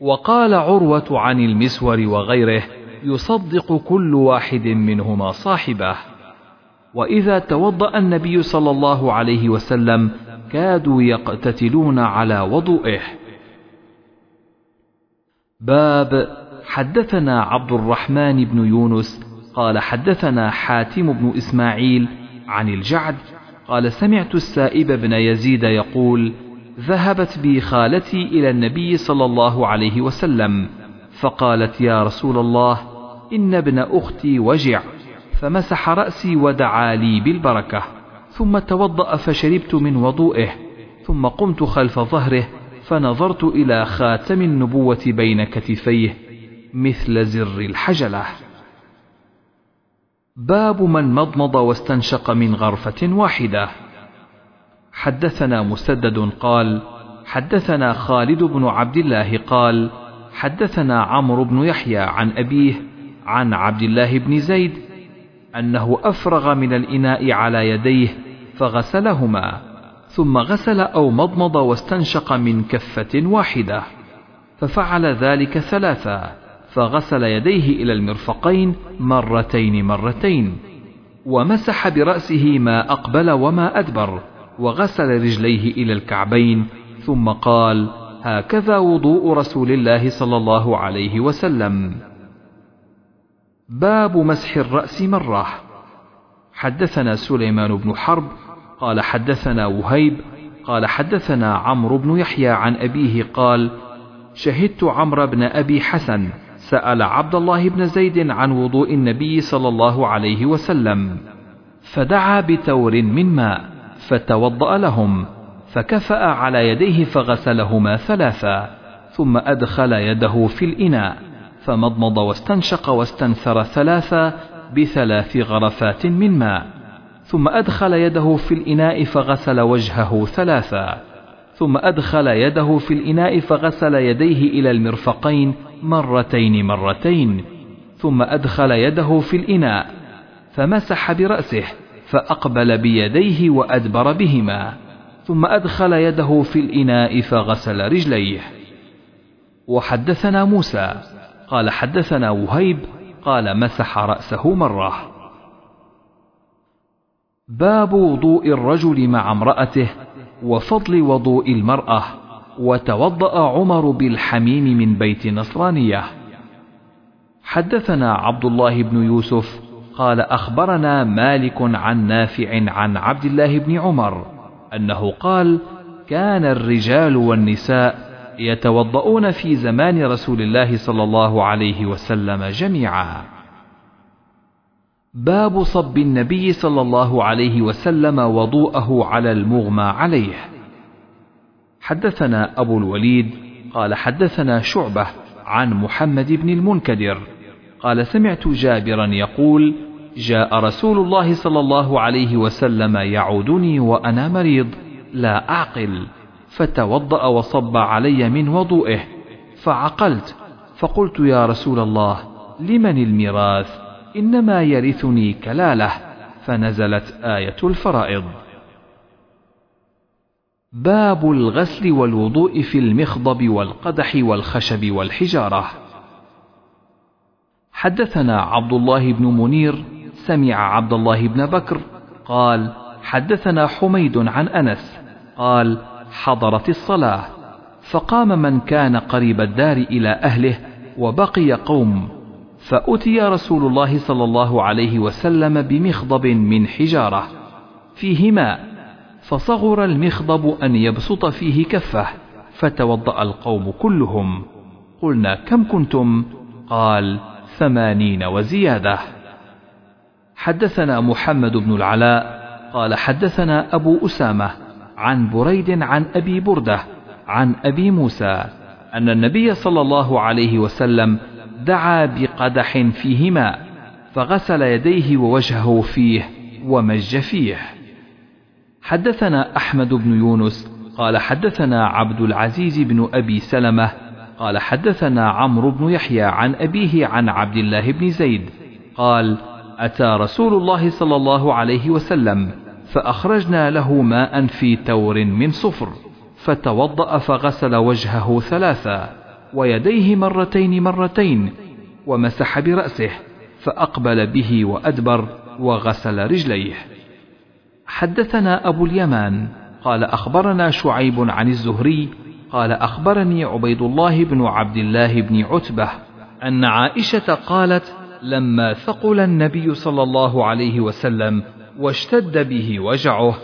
وقال عروة عن المسور وغيره يصدق كل واحد منهما صاحبه. وإذا توضأ النبي صلى الله عليه وسلم كادوا يقتتلون على وضوئه. باب حدثنا عبد الرحمن بن يونس قال حدثنا حاتم بن إسماعيل عن الجعد قال سمعت السائب بن يزيد يقول ذهبت بي خالتي إلى النبي صلى الله عليه وسلم فقالت يا رسول الله إن ابن أختي وجع فمسح رأسي ودعا لي بالبركة. ثم توضأ فشربت من وضوئه ثم قمت خلف ظهره فنظرت إلى خاتم النبوة بين كتفيه مثل زر الحجلة. باب من مضمض واستنشق من غرفة واحدة. حدثنا مسدد قال حدثنا خالد بن عبد الله قال حدثنا عمرو بن يحيى عن أبيه عن عبد الله بن زيد أنه أفرغ من الإناء على يديه فغسلهما ثم غسل أو مضمض واستنشق من كفة واحدة ففعل ذلك ثلاثا فغسل يديه إلى المرفقين مرتين مرتين ومسح برأسه ما أقبل وما أدبر وغسل رجليه إلى الكعبين ثم قال هكذا وضوء رسول الله صلى الله عليه وسلم. باب مسح الرأس مرة. حدثنا سليمان بن حرب قال حدثنا وهيب قال حدثنا عمرو بن يحيى عن أبيه قال شهدت عمرو بن أبي حسن سأل عبد الله بن زيد عن وضوء النبي صلى الله عليه وسلم فدعا بتور من ماء فتوضأ لهم فكفأ على يديه فغسلهما ثلاثا ثم أدخل يده في الإناء فمضمض واستنشق واستنثر ثلاثا بثلاث غرفات من ماء. ثم أدخل يده في الإناء فغسل وجهه ثلاثا. ثم أدخل يده في الإناء فغسل يديه إلى المرفقين مرتين مرتين. ثم أدخل يده في الإناء فمسح برأسه فأقبل بيديه وأدبر بهما. ثم أدخل يده في الإناء فغسل رجليه. وحدثنا موسى قال حدثنا وهيب قال مسح رأسه مرة. باب وضوء الرجل مع امرأته وفضل وضوء المرأة وتوضأ عمر بالحميم من بيت نصرانية. حدثنا عبد الله بن يوسف قال أخبرنا مالك عن نافع عن عبد الله بن عمر أنه قال كان الرجال والنساء يتوضؤون في زمان رسول الله صلى الله عليه وسلم جميعا. باب صب النبي صلى الله عليه وسلم وضوءه على المغمى عليه. حدثنا أبو الوليد قال حدثنا شعبة عن محمد بن المنكدر قال سمعت جابرا يقول جاء رسول الله صلى الله عليه وسلم يعودني وأنا مريض لا أعقل فتوضأ وصب علي من وضوئه فعقلت فقلت يا رسول الله لمن الميراث؟ إنما يرثني كلالة فنزلت آية الفرائض. باب الغسل والوضوء في المخضب والقدح والخشب والحجارة. حدثنا عبد الله بن منير سمع عبد الله بن بكر قال حدثنا حميد عن أنس قال حضرت الصلاة فقام من كان قريب الدار إلى أهله وبقي قوم فأتي رسول الله صلى الله عليه وسلم بمخضب من حجارة. فيه ماء فصغر المخضب أن يبسط فيه كفه فتوضأ القوم كلهم. قلنا كم كنتم؟ قال ثمانين وزيادة. حدثنا محمد بن العلاء قال حدثنا أبو أسامة عن بريد عن أبي بردة عن أبي موسى أن النبي صلى الله عليه وسلم دعا بقدح فيه ماء فغسل يديه ووجهه فيه ومج فيه. حدثنا أحمد بن يونس قال حدثنا عبد العزيز بن أبي سلمة قال حدثنا عمرو بن يحيى عن أبيه عن عبد الله بن زيد قال أتى رسول الله صلى الله عليه وسلم فأخرجنا له ماء في تور من صفر فتوضأ فغسل وجهه ثلاثا. ويديه مرتين مرتين ومسح برأسه فأقبل به وأدبر وغسل رجليه. حدثنا أبو اليمان قال أخبرنا شعيب عن الزهري قال أخبرني عبيد الله بن عبد الله بن عتبة أن عائشة قالت لما ثقل النبي صلى الله عليه وسلم واشتد به وجعه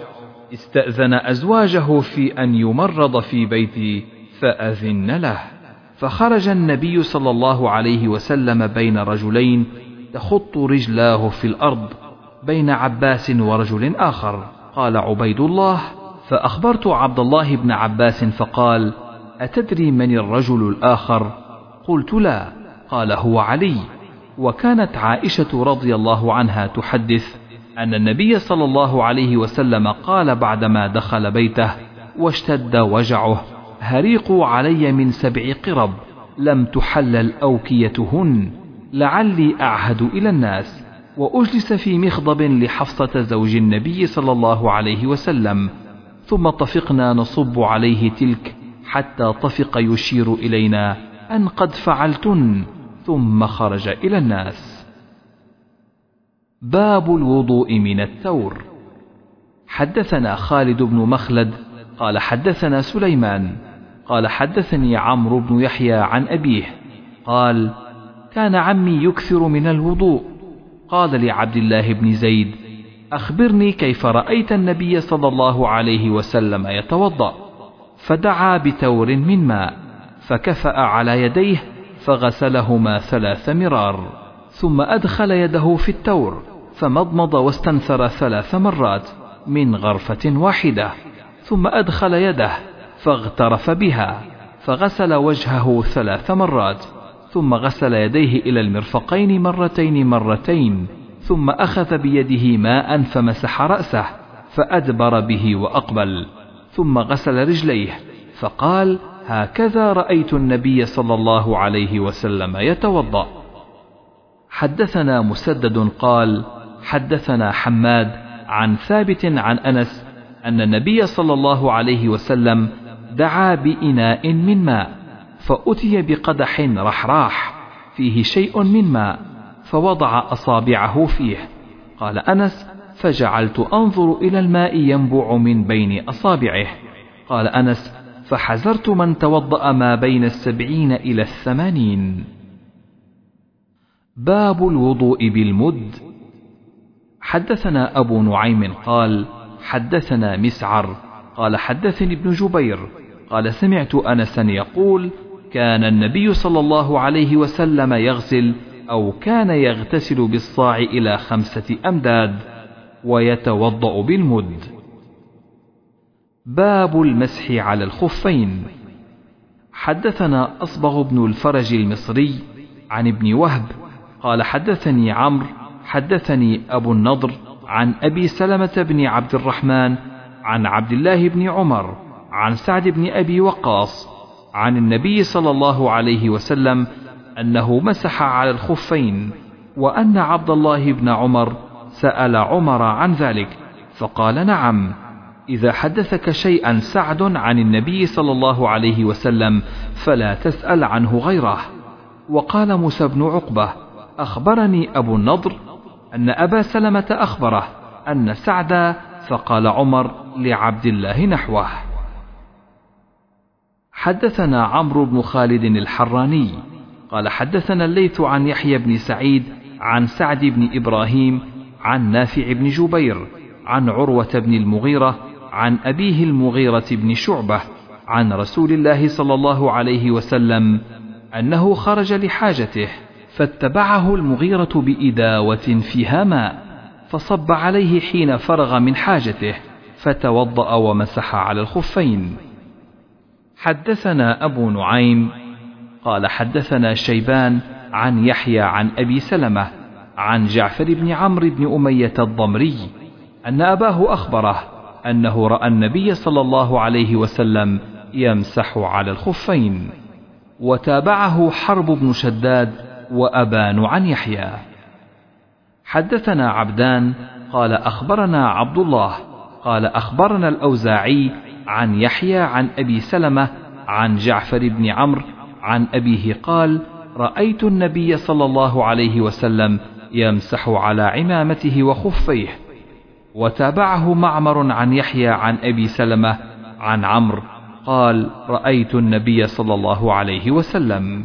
استأذن أزواجه في أن يمرض في بيتي فأذن له. فخرج النبي صلى الله عليه وسلم بين رجلين تخط رجلاه في الأرض بين عباس ورجل آخر. قال عبيد الله فأخبرت عبد الله بن عباس فقال أتدري من الرجل الآخر؟ قلت لا. قال هو علي. وكانت عائشة رضي الله عنها تحدث أن النبي صلى الله عليه وسلم قال بعدما دخل بيته واشتد وجعه. هريقوا علي من سبع قرب لم تحلل أوكيتهن لعلي أعهد إلى الناس وأجلس في مخضب لحفصة زوج النبي صلى الله عليه وسلم ثم طفقنا نصب عليه تلك حتى طفق يشير إلينا أن قد فعلتن ثم خرج إلى الناس. باب الوضوء من الثور. حدثنا خالد بن مخلد قال حدثنا سليمان قال حدثني عمرو بن يحيى عن أبيه قال كان عمي يكثر من الوضوء. قال لعبد الله بن زيد أخبرني كيف رأيت النبي صلى الله عليه وسلم يتوضأ. فدعا بتور من ماء فكفأ على يديه فغسلهما ثلاث مرار ثم أدخل يده في التور فمضمض واستنثر ثلاث مرات من غرفة واحدة ثم أدخل يده فاغترف بها فغسل وجهه ثلاث مرات ثم غسل يديه إلى المرفقين مرتين مرتين ثم أخذ بيده ماء فمسح رأسه فأدبر به وأقبل ثم غسل رجليه فقال هكذا رأيت النبي صلى الله عليه وسلم يتوضأ. حدثنا مسدد قال حدثنا حماد عن ثابت عن أنس أن النبي صلى الله عليه وسلم دعا بإناء من ماء فأتي بقدح رحراح فيه شيء من ماء فوضع أصابعه فيه. قال أنس فجعلت أنظر إلى الماء ينبع من بين أصابعه. قال أنس فحذرت من توضأ ما بين السبعين إلى الثمانين. باب الوضوء بالمد. حدثنا أبو نعيم قال حدثنا مسعر قال حدثني ابن جبير قال سمعت أنسا يقول كان النبي صلى الله عليه وسلم يغسل أو كان يغتسل بالصاع إلى خمسة أمداد ويتوضأ بالمد. باب المسح على الخفين. حدثنا أصبغ بن الفرج المصري عن ابن وهب قال حدثني عمرو حدثني أبو النضر عن أبي سلمة بن عبد الرحمن عن عبد الله بن عمر عن سعد بن أبي وقاص عن النبي صلى الله عليه وسلم أنه مسح على الخفين وأن عبد الله بن عمر سأل عمر عن ذلك فقال نعم إذا حدثك شيئا سعد عن النبي صلى الله عليه وسلم فلا تسأل عنه غيره. وقال موسى بن عقبة أخبرني أبو النضر أن أبا سلمة أخبره أن سعدا فقال عمر لعبد الله نحوه. حدثنا عمرو بن خالد الحراني قال حدثنا الليث عن يحيى بن سعيد عن سعد بن إبراهيم عن نافع بن جبير عن عروة بن المغيرة عن أبيه المغيرة بن شعبة عن رسول الله صلى الله عليه وسلم أنه خرج لحاجته فاتبعه المغيرة بإداوة فيها ماء. فصب عليه حين فرغ من حاجته فتوضأ ومسح على الخفين. حدثنا أبو نعيم قال حدثنا شيبان عن يحيى عن أبي سلمة عن جعفر بن عمرو بن أمية الضمري أن أباه أخبره أنه رأى النبي صلى الله عليه وسلم يمسح على الخفين وتابعه حرب بن شداد وأبان عن يحيى. حدثنا عبدان قال أخبرنا عبد الله قال أخبرنا الأوزاعي عن يحيى عن أبي سلمة عن جعفر بن عمرو عن أبيه قال رأيت النبي صلى الله عليه وسلم يمسح على عمامته وخفيه وتابعه معمر عن يحيى عن أبي سلمة عن عمرو قال رأيت النبي صلى الله عليه وسلم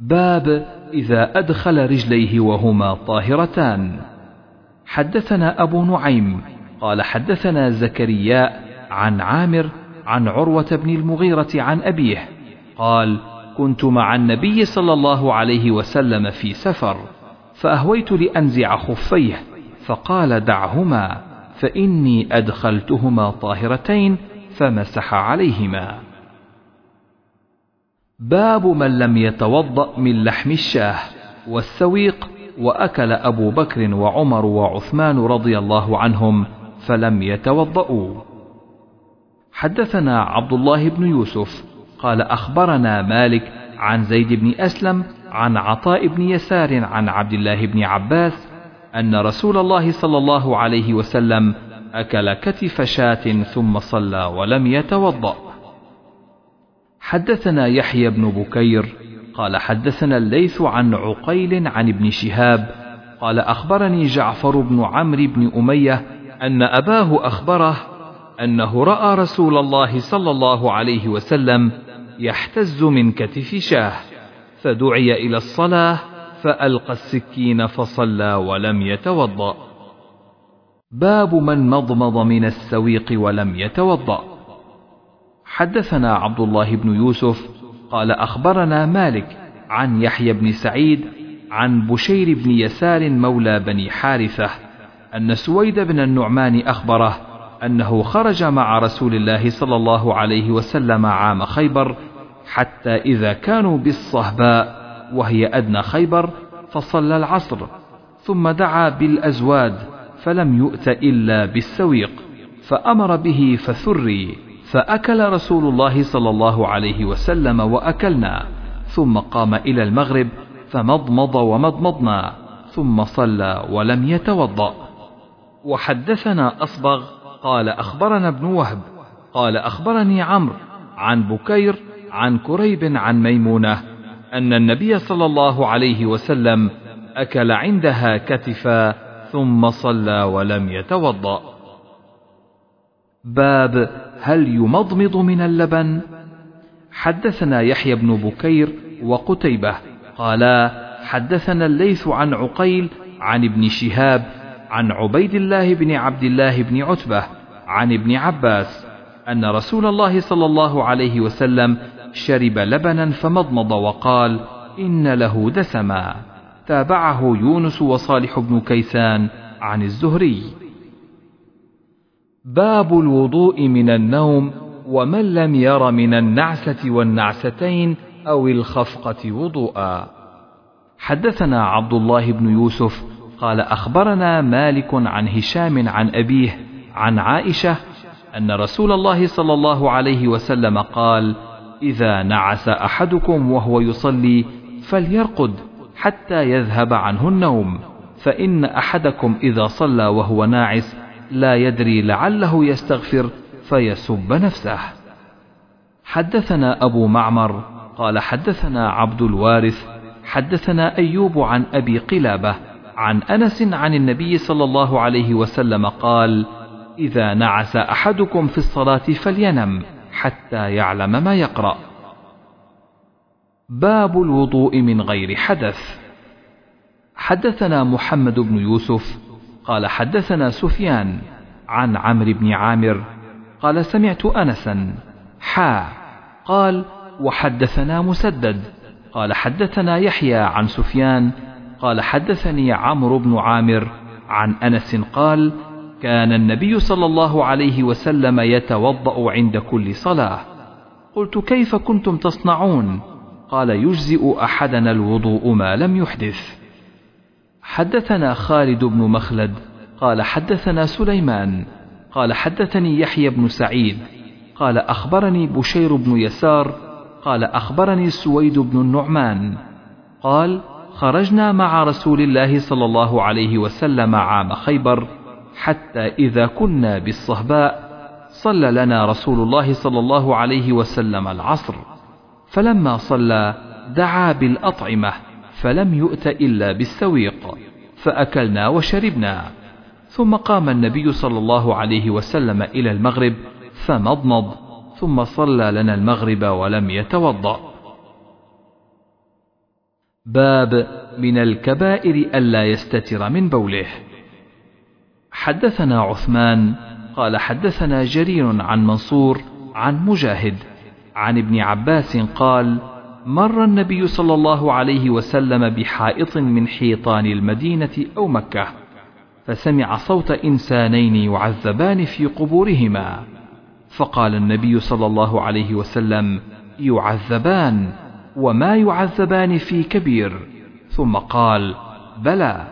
باب إذا أدخل رجليه وهما طاهرتان. حدثنا أبو نعيم قال حدثنا زكرياء عن عامر عن عروة بن المغيرة عن أبيه قال كنت مع النبي صلى الله عليه وسلم في سفر فأهويت لأنزع خفيه فقال دعهما فإني أدخلتهما طاهرتين فمسح عليهما. باب من لم يتوضأ من لحم الشاه والسويق وأكل أبو بكر وعمر وعثمان رضي الله عنهم فلم يتوضأوا حدثنا عبد الله بن يوسف قال أخبرنا مالك عن زيد بن أسلم عن عطاء بن يسار عن عبد الله بن عباس أن رسول الله صلى الله عليه وسلم أكل كتف شاة ثم صلى ولم يتوضأ. حدثنا يحيى بن بكير قال حدثنا الليث عن عقيل عن ابن شهاب قال أخبرني جعفر بن عمرو بن أمية أن أباه أخبره أنه رأى رسول الله صلى الله عليه وسلم يحتز من كتف شاه فدعي إلى الصلاة فألقى السكين فصلى ولم يتوضأ. باب من مضمض من السويق ولم يتوضأ. حدثنا عبد الله بن يوسف قال أخبرنا مالك عن يحيى بن سعيد عن بشير بن يسار مولى بني حارثة أن سويد بن النعمان أخبره أنه خرج مع رسول الله صلى الله عليه وسلم عام خيبر حتى إذا كانوا بالصهباء وهي أدنى خيبر فصلى العصر ثم دعا بالأزواد فلم يؤت إلا بالسويق فأمر به فثري فأكل رسول الله صلى الله عليه وسلم وأكلنا ثم قام إلى المغرب فمضمض ومضمضنا ثم صلى ولم يتوضأ. وحدثنا أصبغ قال أخبرنا ابن وهب قال أخبرني عمرو عن بكير عن كريب عن ميمونة أن النبي صلى الله عليه وسلم أكل عندها كتفا ثم صلى ولم يتوضأ. باب هل يمضمض من اللبن؟ حدثنا يحيى بن بكير وقتيبة قالا حدثنا الليث عن عقيل عن ابن شهاب عن عبيد الله بن عبد الله بن عتبة عن ابن عباس أن رسول الله صلى الله عليه وسلم شرب لبنا فمضمض وقال إن له دسما. تابعه يونس وصالح بن كيسان عن الزهري. باب الوضوء من النوم ومن لم ير من النعسة والنعستين أو الخفقة وضوءا. حدثنا عبد الله بن يوسف قال أخبرنا مالك عن هشام عن أبيه عن عائشة أن رسول الله صلى الله عليه وسلم قال إذا نعس أحدكم وهو يصلي فليرقد حتى يذهب عنه النوم فإن أحدكم إذا صلى وهو ناعس لا يدري لعله يستغفر فيسب نفسه. حدثنا أبو معمر قال حدثنا عبد الوارث حدثنا أيوب عن أبي قلابة عن أنس عن النبي صلى الله عليه وسلم قال إذا نعس أحدكم في الصلاة فلينم حتى يعلم ما يقرأ. باب الوضوء من غير حدث. حدثنا محمد بن يوسف قال حدثنا سفيان عن عمرو بن عامر قال سمعت أنسا حا قال وحدثنا مسدد قال حدثنا يحيى عن سفيان قال حدثني عمرو بن عامر عن أنس قال كان النبي صلى الله عليه وسلم يتوضأ عند كل صلاة. قلت كيف كنتم تصنعون؟ قال يجزئ أحدنا الوضوء ما لم يحدث. حدثنا خالد بن مخلد قال حدثنا سليمان قال حدثني يحيى بن سعيد قال أخبرني بشير بن يسار قال أخبرني سويد بن النعمان قال خرجنا مع رسول الله صلى الله عليه وسلم عام خيبر حتى إذا كنا بالصهباء صلى لنا رسول الله صلى الله عليه وسلم العصر فلما صلى دعا بالأطعمة فلم يؤت إلا بالسويق فأكلنا وشربنا. ثم قام النبي صلى الله عليه وسلم إلى المغرب فمضمض ثم صلى لنا المغرب ولم يتوضأ. باب من الكبائر ألا يستتر من بوله. حدثنا عثمان قال حدثنا جرير عن منصور عن مجاهد عن ابن عباس قال مر النبي صلى الله عليه وسلم بحائط من حيطان المدينة أو مكة فسمع صوت إنسانين يعذبان في قبورهما. فقال النبي صلى الله عليه وسلم يعذبان وما يعذبان في كبير. ثم قال بلى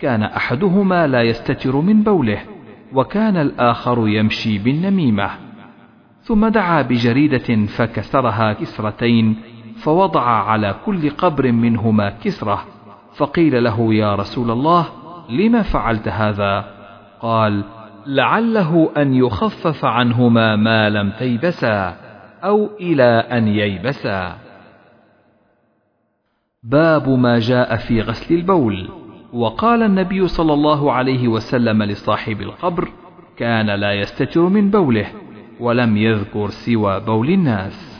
كان أحدهما لا يستتر من بوله وكان الآخر يمشي بالنميمة. ثم دعا بجريدة فكسرها كسرتين فوضع على كل قبر منهما كسرة فقيل له يا رسول الله لم فعلت هذا؟ قال لعله أن يخفف عنهما ما لم تيبسا أو إلى أن ييبسا. باب ما جاء في غسل البول. وقال النبي صلى الله عليه وسلم لصاحب القبر كان لا يستتر من بوله ولم يذكر سوى بول الناس.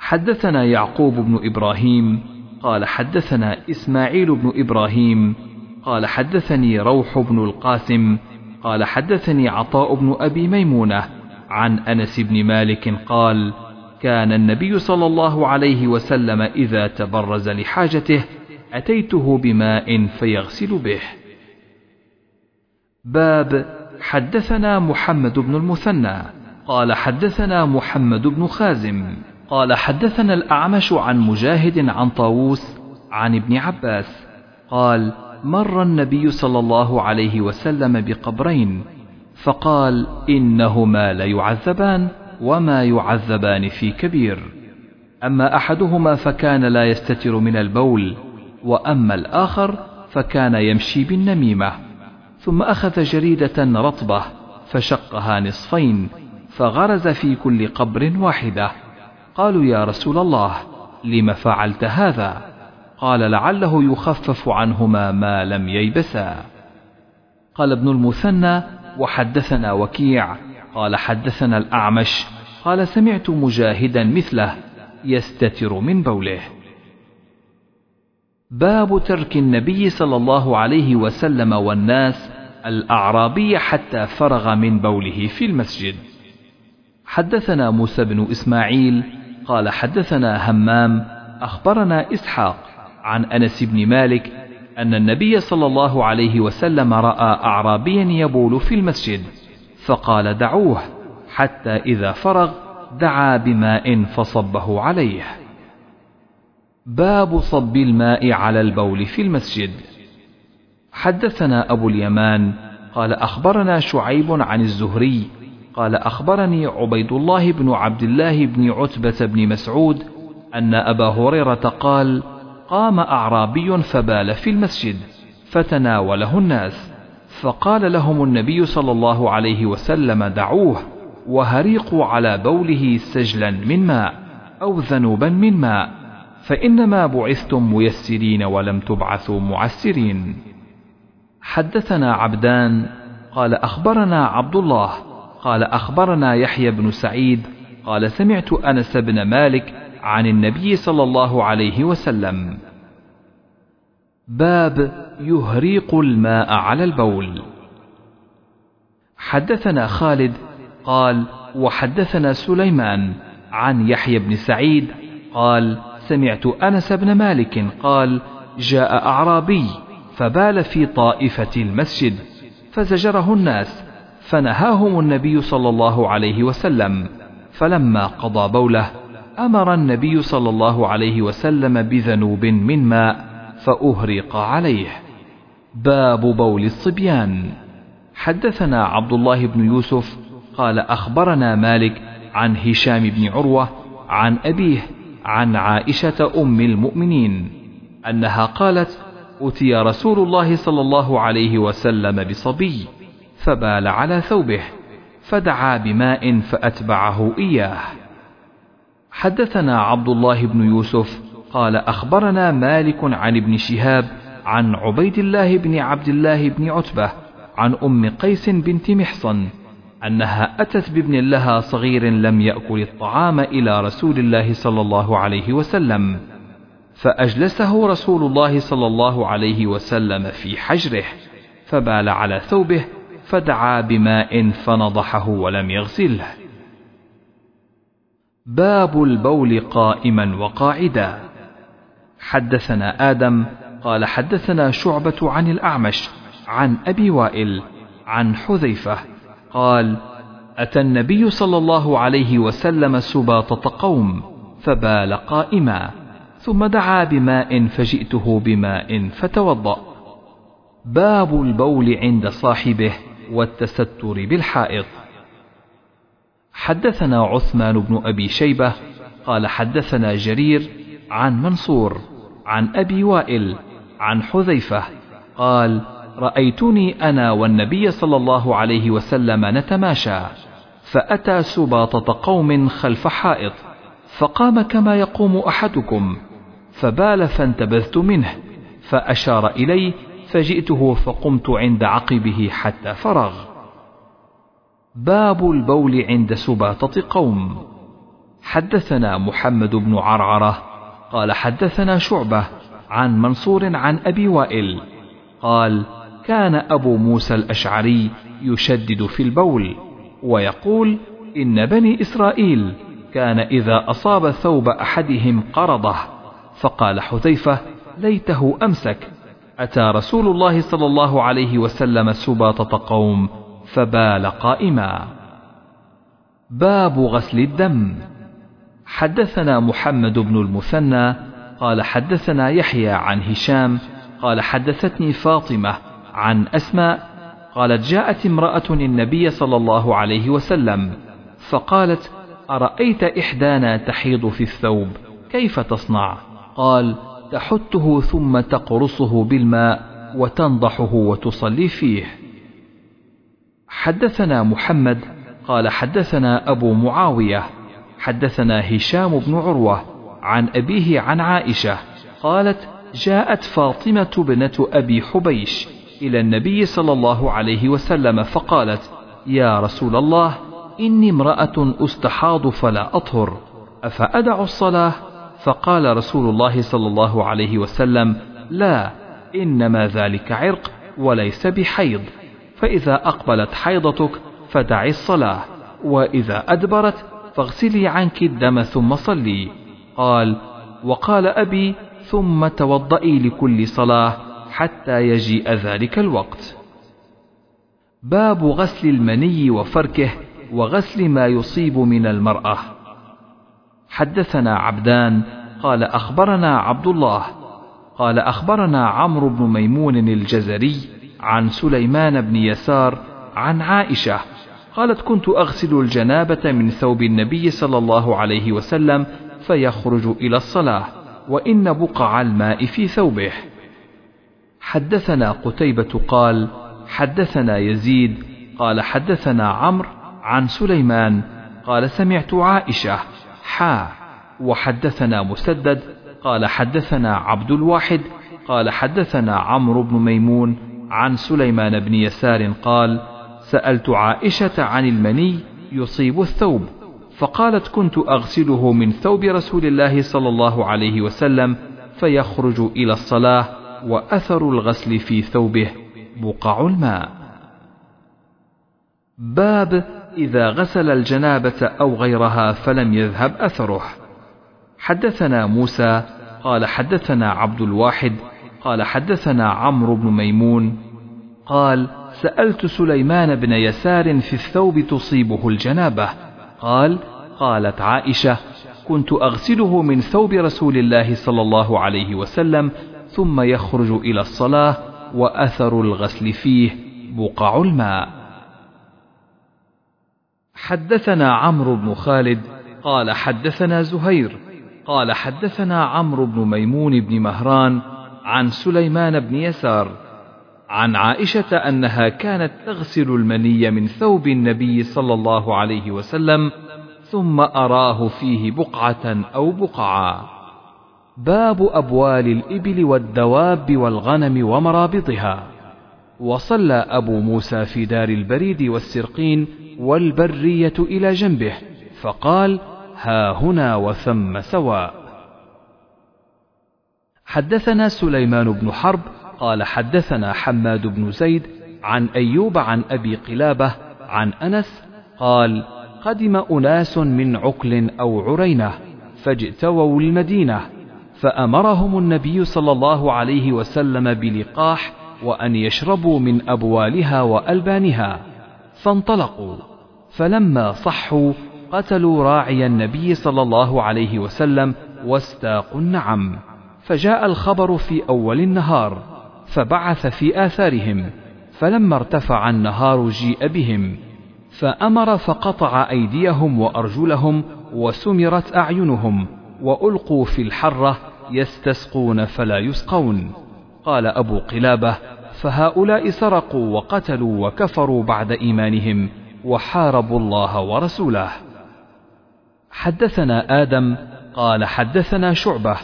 حدثنا يعقوب بن إبراهيم قال حدثنا إسماعيل بن إبراهيم قال حدثني روح بن القاسم قال حدثني عطاء بن أبي ميمونة عن أنس بن مالك قال كان النبي صلى الله عليه وسلم إذا تبرز لحاجته أتيته بماء فيغسل به. باب حدثنا محمد بن المثنى قال حدثنا محمد بن خازم. قال حدثنا الأعمش عن مجاهد عن طاووس عن ابن عباس قال مر النبي صلى الله عليه وسلم بقبرين فقال إنهما ليعذبان وما يعذبان في كبير أما أحدهما فكان لا يستتر من البول وأما الآخر فكان يمشي بالنميمة ثم أخذ جريدة رطبة فشقها نصفين فغرز في كل قبر واحدة قالوا يا رسول الله لم فعلت هذا؟ قال لعله يخفف عنهما ما لم ييبسا. قال ابن المثنى وحدثنا وكيع. قال حدثنا الأعمش. قال سمعت مجاهدا مثله يستتر من بوله. باب ترك النبي صلى الله عليه وسلم والناس الأعرابي حتى فرغ من بوله في المسجد. حدثنا موسى بن إسماعيل قال حدثنا همام أخبرنا إسحاق عن أنس بن مالك أن النبي صلى الله عليه وسلم رأى أعرابيا يبول في المسجد فقال دعوه حتى إذا فرغ دعا بماء فصبه عليه. باب صب الماء على البول في المسجد. حدثنا أبو اليمان قال أخبرنا شعيب عن الزهري قال أخبرني عبيد الله بن عبد الله بن عتبة بن مسعود أن أبا هريرة قال قام أعرابي فبال في المسجد فتناوله الناس فقال لهم النبي صلى الله عليه وسلم دعوه وهريقوا على بوله سجلا من ماء أو ذنوبا من ماء فإنما بعثتم ميسرين ولم تبعثوا معسرين. حدثنا عبدان قال أخبرنا عبد الله قال أخبرنا يحيى بن سعيد قال سمعت أنس بن مالك عن النبي صلى الله عليه وسلم. باب يهريق الماء على البول. حدثنا خالد قال وحدثنا سليمان عن يحيى بن سعيد قال سمعت أنس بن مالك قال جاء أعرابي فبال في طائفة المسجد فزجره الناس فنهاهم النبي صلى الله عليه وسلم. فلما قضى بوله أمر النبي صلى الله عليه وسلم بذنوب من ماء فاهرق عليه. باب بول الصبيان. حدثنا عبد الله بن يوسف قال أخبرنا مالك عن هشام بن عروة عن أبيه عن عائشة أم المؤمنين أنها قالت أتي رسول الله صلى الله عليه وسلم بصبي فبال على ثوبه فدعا بماء فأتبعه إياه. حدثنا عبد الله بن يوسف قال أخبرنا مالك عن ابن شهاب عن عبيد الله بن عبد الله بن عتبة عن أم قيس بنت محصن أنها أتت بابن لها صغير لم يأكل الطعام إلى رسول الله صلى الله عليه وسلم فأجلسه رسول الله صلى الله عليه وسلم في حجره فبال على ثوبه فدعا بماء فنضحه ولم يغسله. باب البول قائما وقاعدا. حدثنا آدم قال حدثنا شعبة عن الأعمش عن أبي وائل عن حذيفة قال أتى النبي صلى الله عليه وسلم سباطة قوم فبال قائما ثم دعا بماء فجئته بماء فتوضأ. باب البول عند صاحبه والتستر بالحائط. حدثنا عثمان بن أبي شيبة قال حدثنا جرير عن منصور عن أبي وائل عن حذيفة قال رأيتني أنا والنبي صلى الله عليه وسلم نتماشى فأتى سباطة قوم خلف حائط فقام كما يقوم أحدكم فبال فانتبذت منه فأشار إلي فجئته فقمت عند عقبه حتى فرغ. باب البول عند سباطة قوم. حدثنا محمد بن عرعرة قال حدثنا شعبة عن منصور عن أبي وائل قال كان أبو موسى الأشعري يشدد في البول ويقول إن بني إسرائيل كان إذا أصاب ثوب أحدهم قرضه فقال حذيفة ليته أمسك. أتى رسول الله صلى الله عليه وسلم سباطة قوم فبال قائما. باب غسل الدم. حدثنا محمد بن المثنى قال حدثنا يحيى عن هشام قال حدثتني فاطمة عن أسماء قالت جاءت امرأة النبي صلى الله عليه وسلم فقالت أرأيت إحدانا تحيض في الثوب كيف تصنع؟ قال تحته ثم تقرصه بالماء وتنضحه وتصلي فيه. حدثنا محمد قال حدثنا أبو معاوية حدثنا هشام بن عروة عن أبيه عن عائشة قالت جاءت فاطمة بنة أبي حبيش إلى النبي صلى الله عليه وسلم فقالت يا رسول الله إني امرأة أستحاض فلا أطهر أفأدع الصلاة؟ فقال رسول الله صلى الله عليه وسلم لا إنما ذلك عرق وليس بحيض فإذا أقبلت حيضتك فدعي الصلاة وإذا أدبرت فاغسلي عنك الدم ثم صلي. قال وقال أبي ثم توضئي لكل صلاة حتى يجيء ذلك الوقت. باب غسل المني وفركه وغسل ما يصيب من المرأة. حدثنا عبدان قال أخبرنا عبد الله قال أخبرنا عمرو بن ميمون الجزري عن سليمان بن يسار عن عائشة قالت كنت أغسل الجنابة من ثوب النبي صلى الله عليه وسلم فيخرج إلى الصلاة وإن بقع الماء في ثوبه. حدثنا قتيبة قال حدثنا يزيد قال حدثنا عمرو عن سليمان قال سمعت عائشة حا وحدثنا مسدد قال حدثنا عبد الواحد قال حدثنا عمرو بن ميمون عن سليمان بن يسار قال سألت عائشة عن المني يصيب الثوب فقالت كنت أغسله من ثوب رسول الله صلى الله عليه وسلم فيخرج إلى الصلاة وأثر الغسل في ثوبه بقع الماء. باب إذا غسل الجنابة أو غيرها فلم يذهب أثره. حدثنا موسى قال حدثنا عبد الواحد قال حدثنا عمرو بن ميمون قال سألت سليمان بن يسار في الثوب تصيبه الجنابة. قال قالت عائشة كنت أغسله من ثوب رسول الله صلى الله عليه وسلم ثم يخرج إلى الصلاة وأثر الغسل فيه بقع الماء. حدثنا عمرو بن خالد قال حدثنا زهير قال حدثنا عمرو بن ميمون بن مهران عن سليمان بن يسار عن عائشة أنها كانت تغسل المني من ثوب النبي صلى الله عليه وسلم ثم أراه فيه بقعة أو بقعا. باب أبوال الإبل والدواب والغنم ومرابضها. وصلى أبو موسى في دار البريد والسرقين والبرية إلى جنبه، فقال: ها هنا وثم سواء. حدثنا سليمان بن حرب قال حدثنا حماد بن زيد عن أيوب عن أبي قلابة عن أنس قال قدم أناس من عقل أو عرينة فاجتووا المدينة فأمرهم النبي صلى الله عليه وسلم بلقاح وأن يشربوا من أبوالها وألبانها فانطلقوا فلما صحوا قتلوا راعي النبي صلى الله عليه وسلم واستاقوا النعم. فجاء الخبر في أول النهار فبعث في آثارهم فلما ارتفع النهار جيء بهم فأمر فقطع أيديهم وأرجلهم وسمرت أعينهم وألقوا في الحرة يستسقون فلا يسقون. قال أبو قلابة فهؤلاء سرقوا وقتلوا وكفروا بعد إيمانهم وحاربوا الله ورسوله. حدثنا آدم قال حدثنا شعبة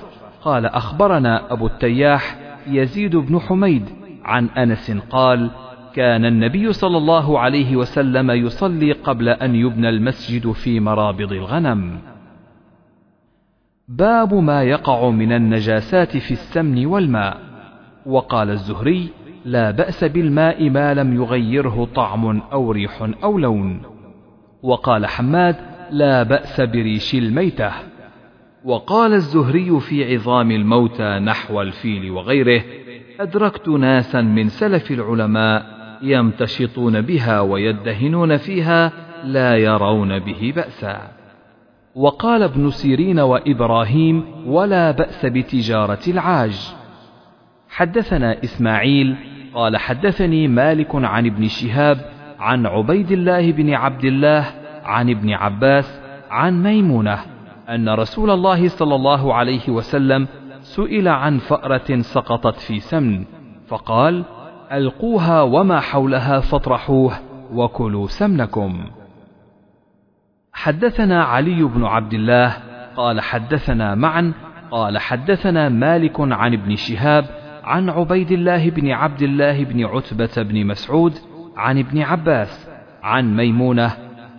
قال أخبرنا أبو التياح يزيد بن حميد عن أنس قال كان النبي صلى الله عليه وسلم يصلي قبل أن يبنى المسجد في مرابض الغنم. باب ما يقع من النجاسات في السمن والماء. وقال الزهري لا بأس بالماء ما لم يغيره طعم أو ريح أو لون. وقال حماد لا بأس بريش الميتة. وقال الزهري في عظام الموتى نحو الفيل وغيره أدركت ناسا من سلف العلماء يمتشطون بها ويدهنون فيها لا يرون به بأسا. وقال ابن سيرين وإبراهيم ولا بأس بتجارة العاج. حدثنا إسماعيل قال حدثني مالك عن ابن شهاب عن عبيد الله بن عبد الله عن ابن عباس عن ميمونة أن رسول الله صلى الله عليه وسلم سئل عن فأرة سقطت في سمن فقال ألقوها وما حولها فاطرحوه وكلوا سمنكم. حدثنا علي بن عبد الله قال حدثنا معا قال حدثنا مالك عن ابن شهاب عن عبيد الله بن عبد الله بن عتبة بن مسعود عن ابن عباس عن ميمونة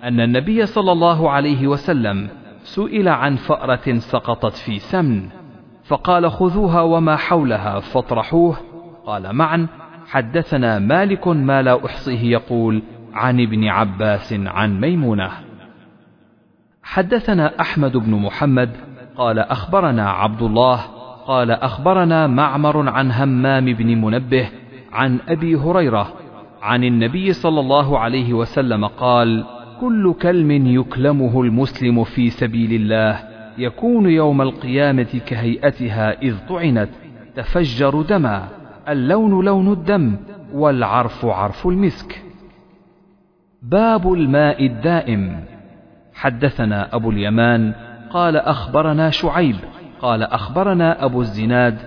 أن النبي صلى الله عليه وسلم سئل عن فأرة سقطت في سمن فقال خذوها وما حولها فاطرحوه. قال معا. حدثنا مالك ما لا أحصيه يقول عن ابن عباس عن ميمونة. حدثنا أحمد بن محمد قال أخبرنا عبد الله قال أخبرنا معمر عن همام بن منبه عن أبي هريرة عن النبي صلى الله عليه وسلم قال كل كلم يكلمه المسلم في سبيل الله يكون يوم القيامة كهيئتها إذ طعنت تفجر دما اللون لون الدم والعرف عرف المسك. باب الماء الدائم. حدثنا أبو اليمان قال أخبرنا شعيب قال أخبرنا أبو الزناد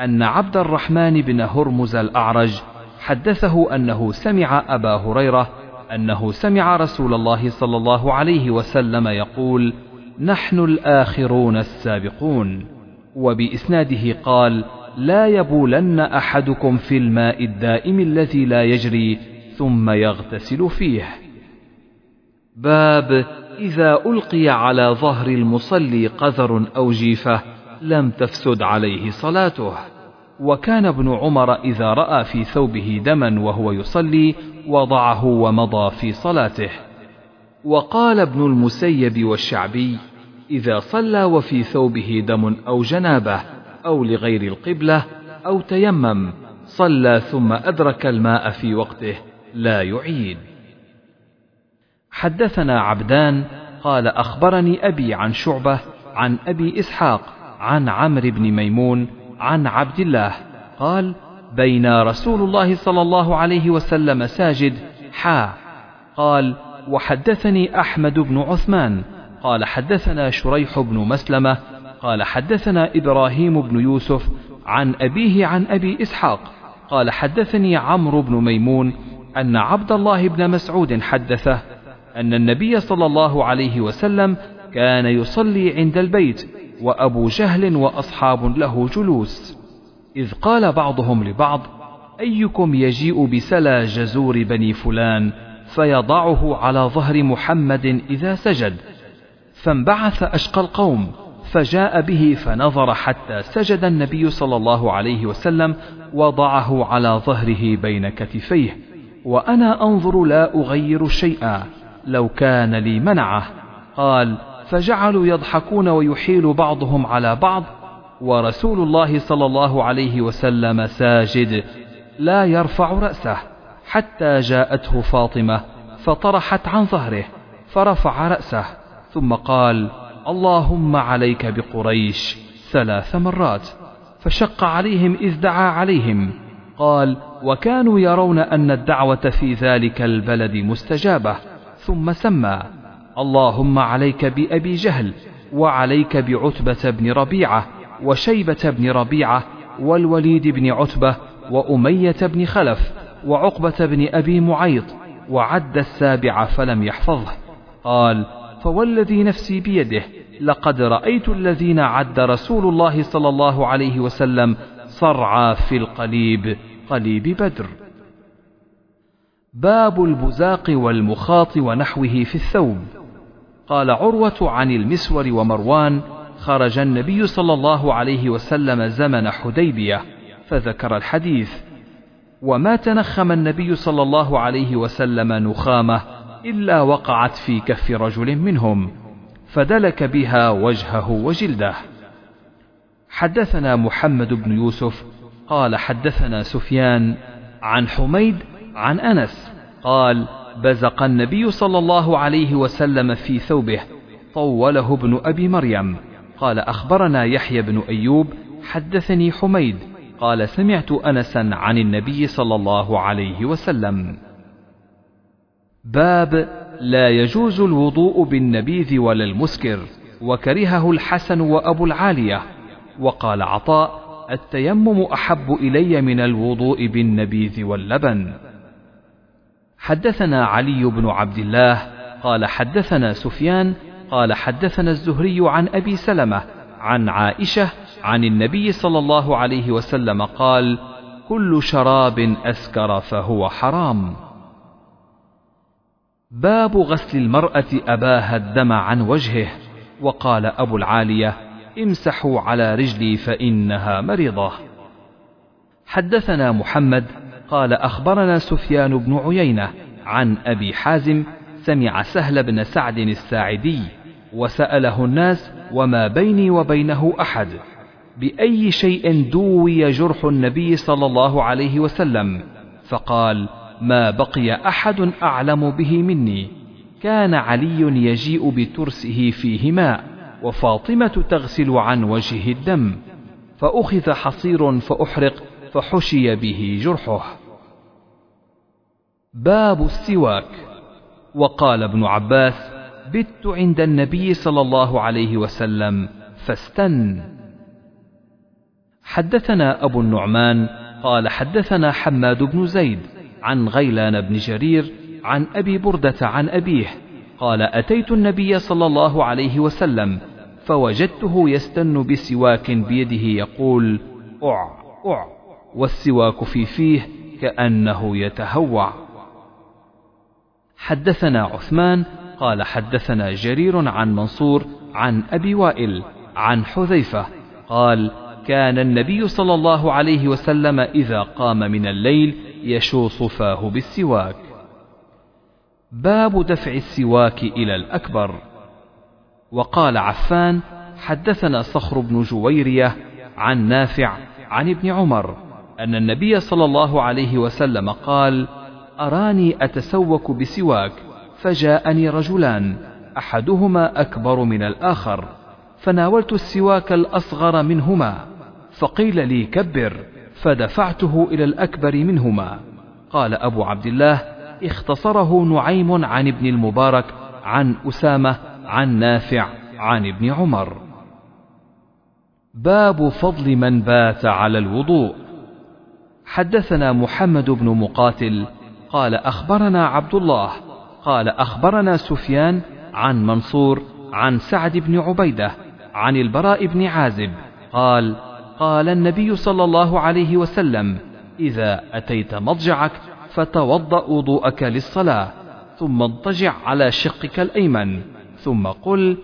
أن عبد الرحمن بن هرمز الأعرج حدثه أنه سمع أبا هريرة أنه سمع رسول الله صلى الله عليه وسلم يقول: نحن الآخرون السابقون، وبإسناده قال: لا يبولن أحدكم في الماء الدائم الذي لا يجري ثم يغتسل فيه. باب إذا ألقي على ظهر المصلي قذر أو جيفة لم تفسد عليه صلاته. وكان ابن عمر إذا رأى في ثوبه دما وهو يصلي وضعه ومضى في صلاته. وقال ابن المسيب والشعبي: إذا صلى وفي ثوبه دم أو جنابة أو لغير القبلة أو تيمم صلى ثم أدرك الماء في وقته لا يعيد. حدثنا عبدان قال أخبرني أبي عن شعبة عن أبي إسحاق عن عمرو بن ميمون عن عبد الله قال بين رسول الله صلى الله عليه وسلم ساجد حا. قال وحدثني أحمد بن عثمان. قال حدثنا شريح بن مسلمة. قال حدثنا إبراهيم بن يوسف عن أبيه عن أبي إسحاق. قال حدثني عمرو بن ميمون أن عبد الله بن مسعود حدثه أن النبي صلى الله عليه وسلم كان يصلي عند البيت وأبو جهل وأصحاب له جلوس. إذ قال بعضهم لبعض أيكم يجيء بسلا جزور بني فلان فيضعه على ظهر محمد إذا سجد. فانبعث أشقى القوم فجاء به فنظر حتى سجد النبي صلى الله عليه وسلم وضعه على ظهره بين كتفيه. وأنا أنظر لا أغير شيئا لو كان لي منعه. قال فجعلوا يضحكون ويحيل بعضهم على بعض ورسول الله صلى الله عليه وسلم ساجد لا يرفع رأسه حتى جاءته فاطمة فطرحت عن ظهره فرفع رأسه ثم قال اللهم عليك بقريش ثلاث مرات. فشق عليهم إذ دعا عليهم قال وكانوا يرون أن الدعوة في ذلك البلد مستجابة ثم سمى. اللهم عليك بأبي جهل وعليك بعتبة بن ربيعة وشيبة بن ربيعة والوليد بن عتبة وأمية بن خلف وعقبة بن أبي معيط وعد السابع فلم يحفظه. قال فوالذي نفسي بيده لقد رأيت الذين عد رسول الله صلى الله عليه وسلم صرعى في القليب قليب بدر. باب البزاق والمخاط ونحوه في الثوب. قال عروة عن المسور ومروان خرج النبي صلى الله عليه وسلم زمن حديبية فذكر الحديث. وما تنخم النبي صلى الله عليه وسلم نخامة إلا وقعت في كف رجل منهم فدلك بها وجهه وجلده. حدثنا محمد بن يوسف قال حدثنا سفيان عن حميد عن أنس قال بزق النبي صلى الله عليه وسلم في ثوبه طوله ابن أبي مريم. قال أخبرنا يحيى بن أيوب حدثني حميد. قال سمعت انسا عن النبي صلى الله عليه وسلم. باب لا يجوز الوضوء بالنبيذ ولا المسكر وكرهه الحسن وأبو العالية. وقال عطاء التيمم أحب إلي من الوضوء بالنبيذ واللبن. حدثنا علي بن عبد الله قال حدثنا سفيان قال حدثنا الزهري عن أبي سلمة عن عائشة عن النبي صلى الله عليه وسلم قال كل شراب أسكر فهو حرام. باب غسل المرأة أباها الدم عن وجهه وقال أبو العالية امسحوا على رجلي فإنها مرضه حدثنا محمد قال أخبرنا سفيان بن عيينة عن أبي حازم سمع سهل بن سعد الساعدي وسأله الناس وما بيني وبينه أحد بأي شيء دوي جرح النبي صلى الله عليه وسلم فقال ما بقي أحد أعلم به مني كان علي يجيء بترسه فيه ماء وفاطمة تغسل عن وجهه الدم فأخذ حصير فأحرق فحشي به جرحه. باب السواك. وقال ابن عباس بت عند النبي صلى الله عليه وسلم فاستن. حدثنا أبو النعمان قال حدثنا حماد بن زيد عن غيلان بن جرير عن أبي بردة عن أبيه قال أتيت النبي صلى الله عليه وسلم فوجدته يستن بسواك بيده يقول أع أع. والسواك في فيه كأنه يتهوع. حدثنا عثمان قال حدثنا جرير عن منصور عن أبي وائل عن حذيفة قال كان النبي صلى الله عليه وسلم إذا قام من الليل يشوص فاه بالسواك. باب دفع السواك إلى الأكبر. وقال عفان حدثنا صخر بن جويرية عن نافع عن ابن عمر. أن النبي صلى الله عليه وسلم قال أراني أتسوك بسواك فجاءني رجلان أحدهما أكبر من الآخر فناولت السواك الأصغر منهما فقيل لي كبر فدفعته إلى الأكبر منهما. قال أبو عبد الله اختصره نعيم عن ابن المبارك عن أسامة عن نافع عن ابن عمر. باب فضل من بات على الوضوء. حدثنا محمد بن مقاتل قال أخبرنا عبد الله قال أخبرنا سفيان عن منصور عن سعد بن عبيدة عن البراء بن عازب قال قال النبي صلى الله عليه وسلم إذا أتيت مضجعك فتوضأ وضوءك للصلاة ثم اضطجع على شقك الأيمن ثم قل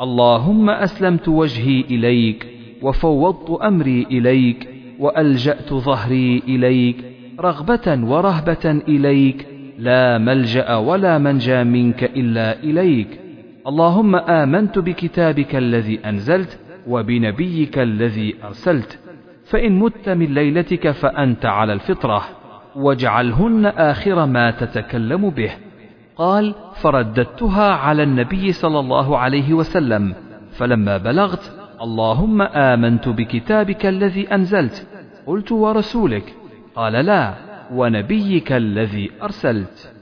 اللهم أسلمت وجهي إليك وفوضت أمري إليك وألجأت ظهري إليك رغبة ورهبة إليك لا ملجأ ولا منجا منك إلا إليك. اللهم آمنت بكتابك الذي أنزلت وبنبيك الذي أرسلت. فإن مت من ليلتك فأنت على الفطرة واجعلهن آخر ما تتكلم به. قال فرددتها على النبي صلى الله عليه وسلم فلما بلغت اللهم آمنت بكتابك الذي أنزلت. قلت ورسولك. قال لا ونبيك الذي أرسلت.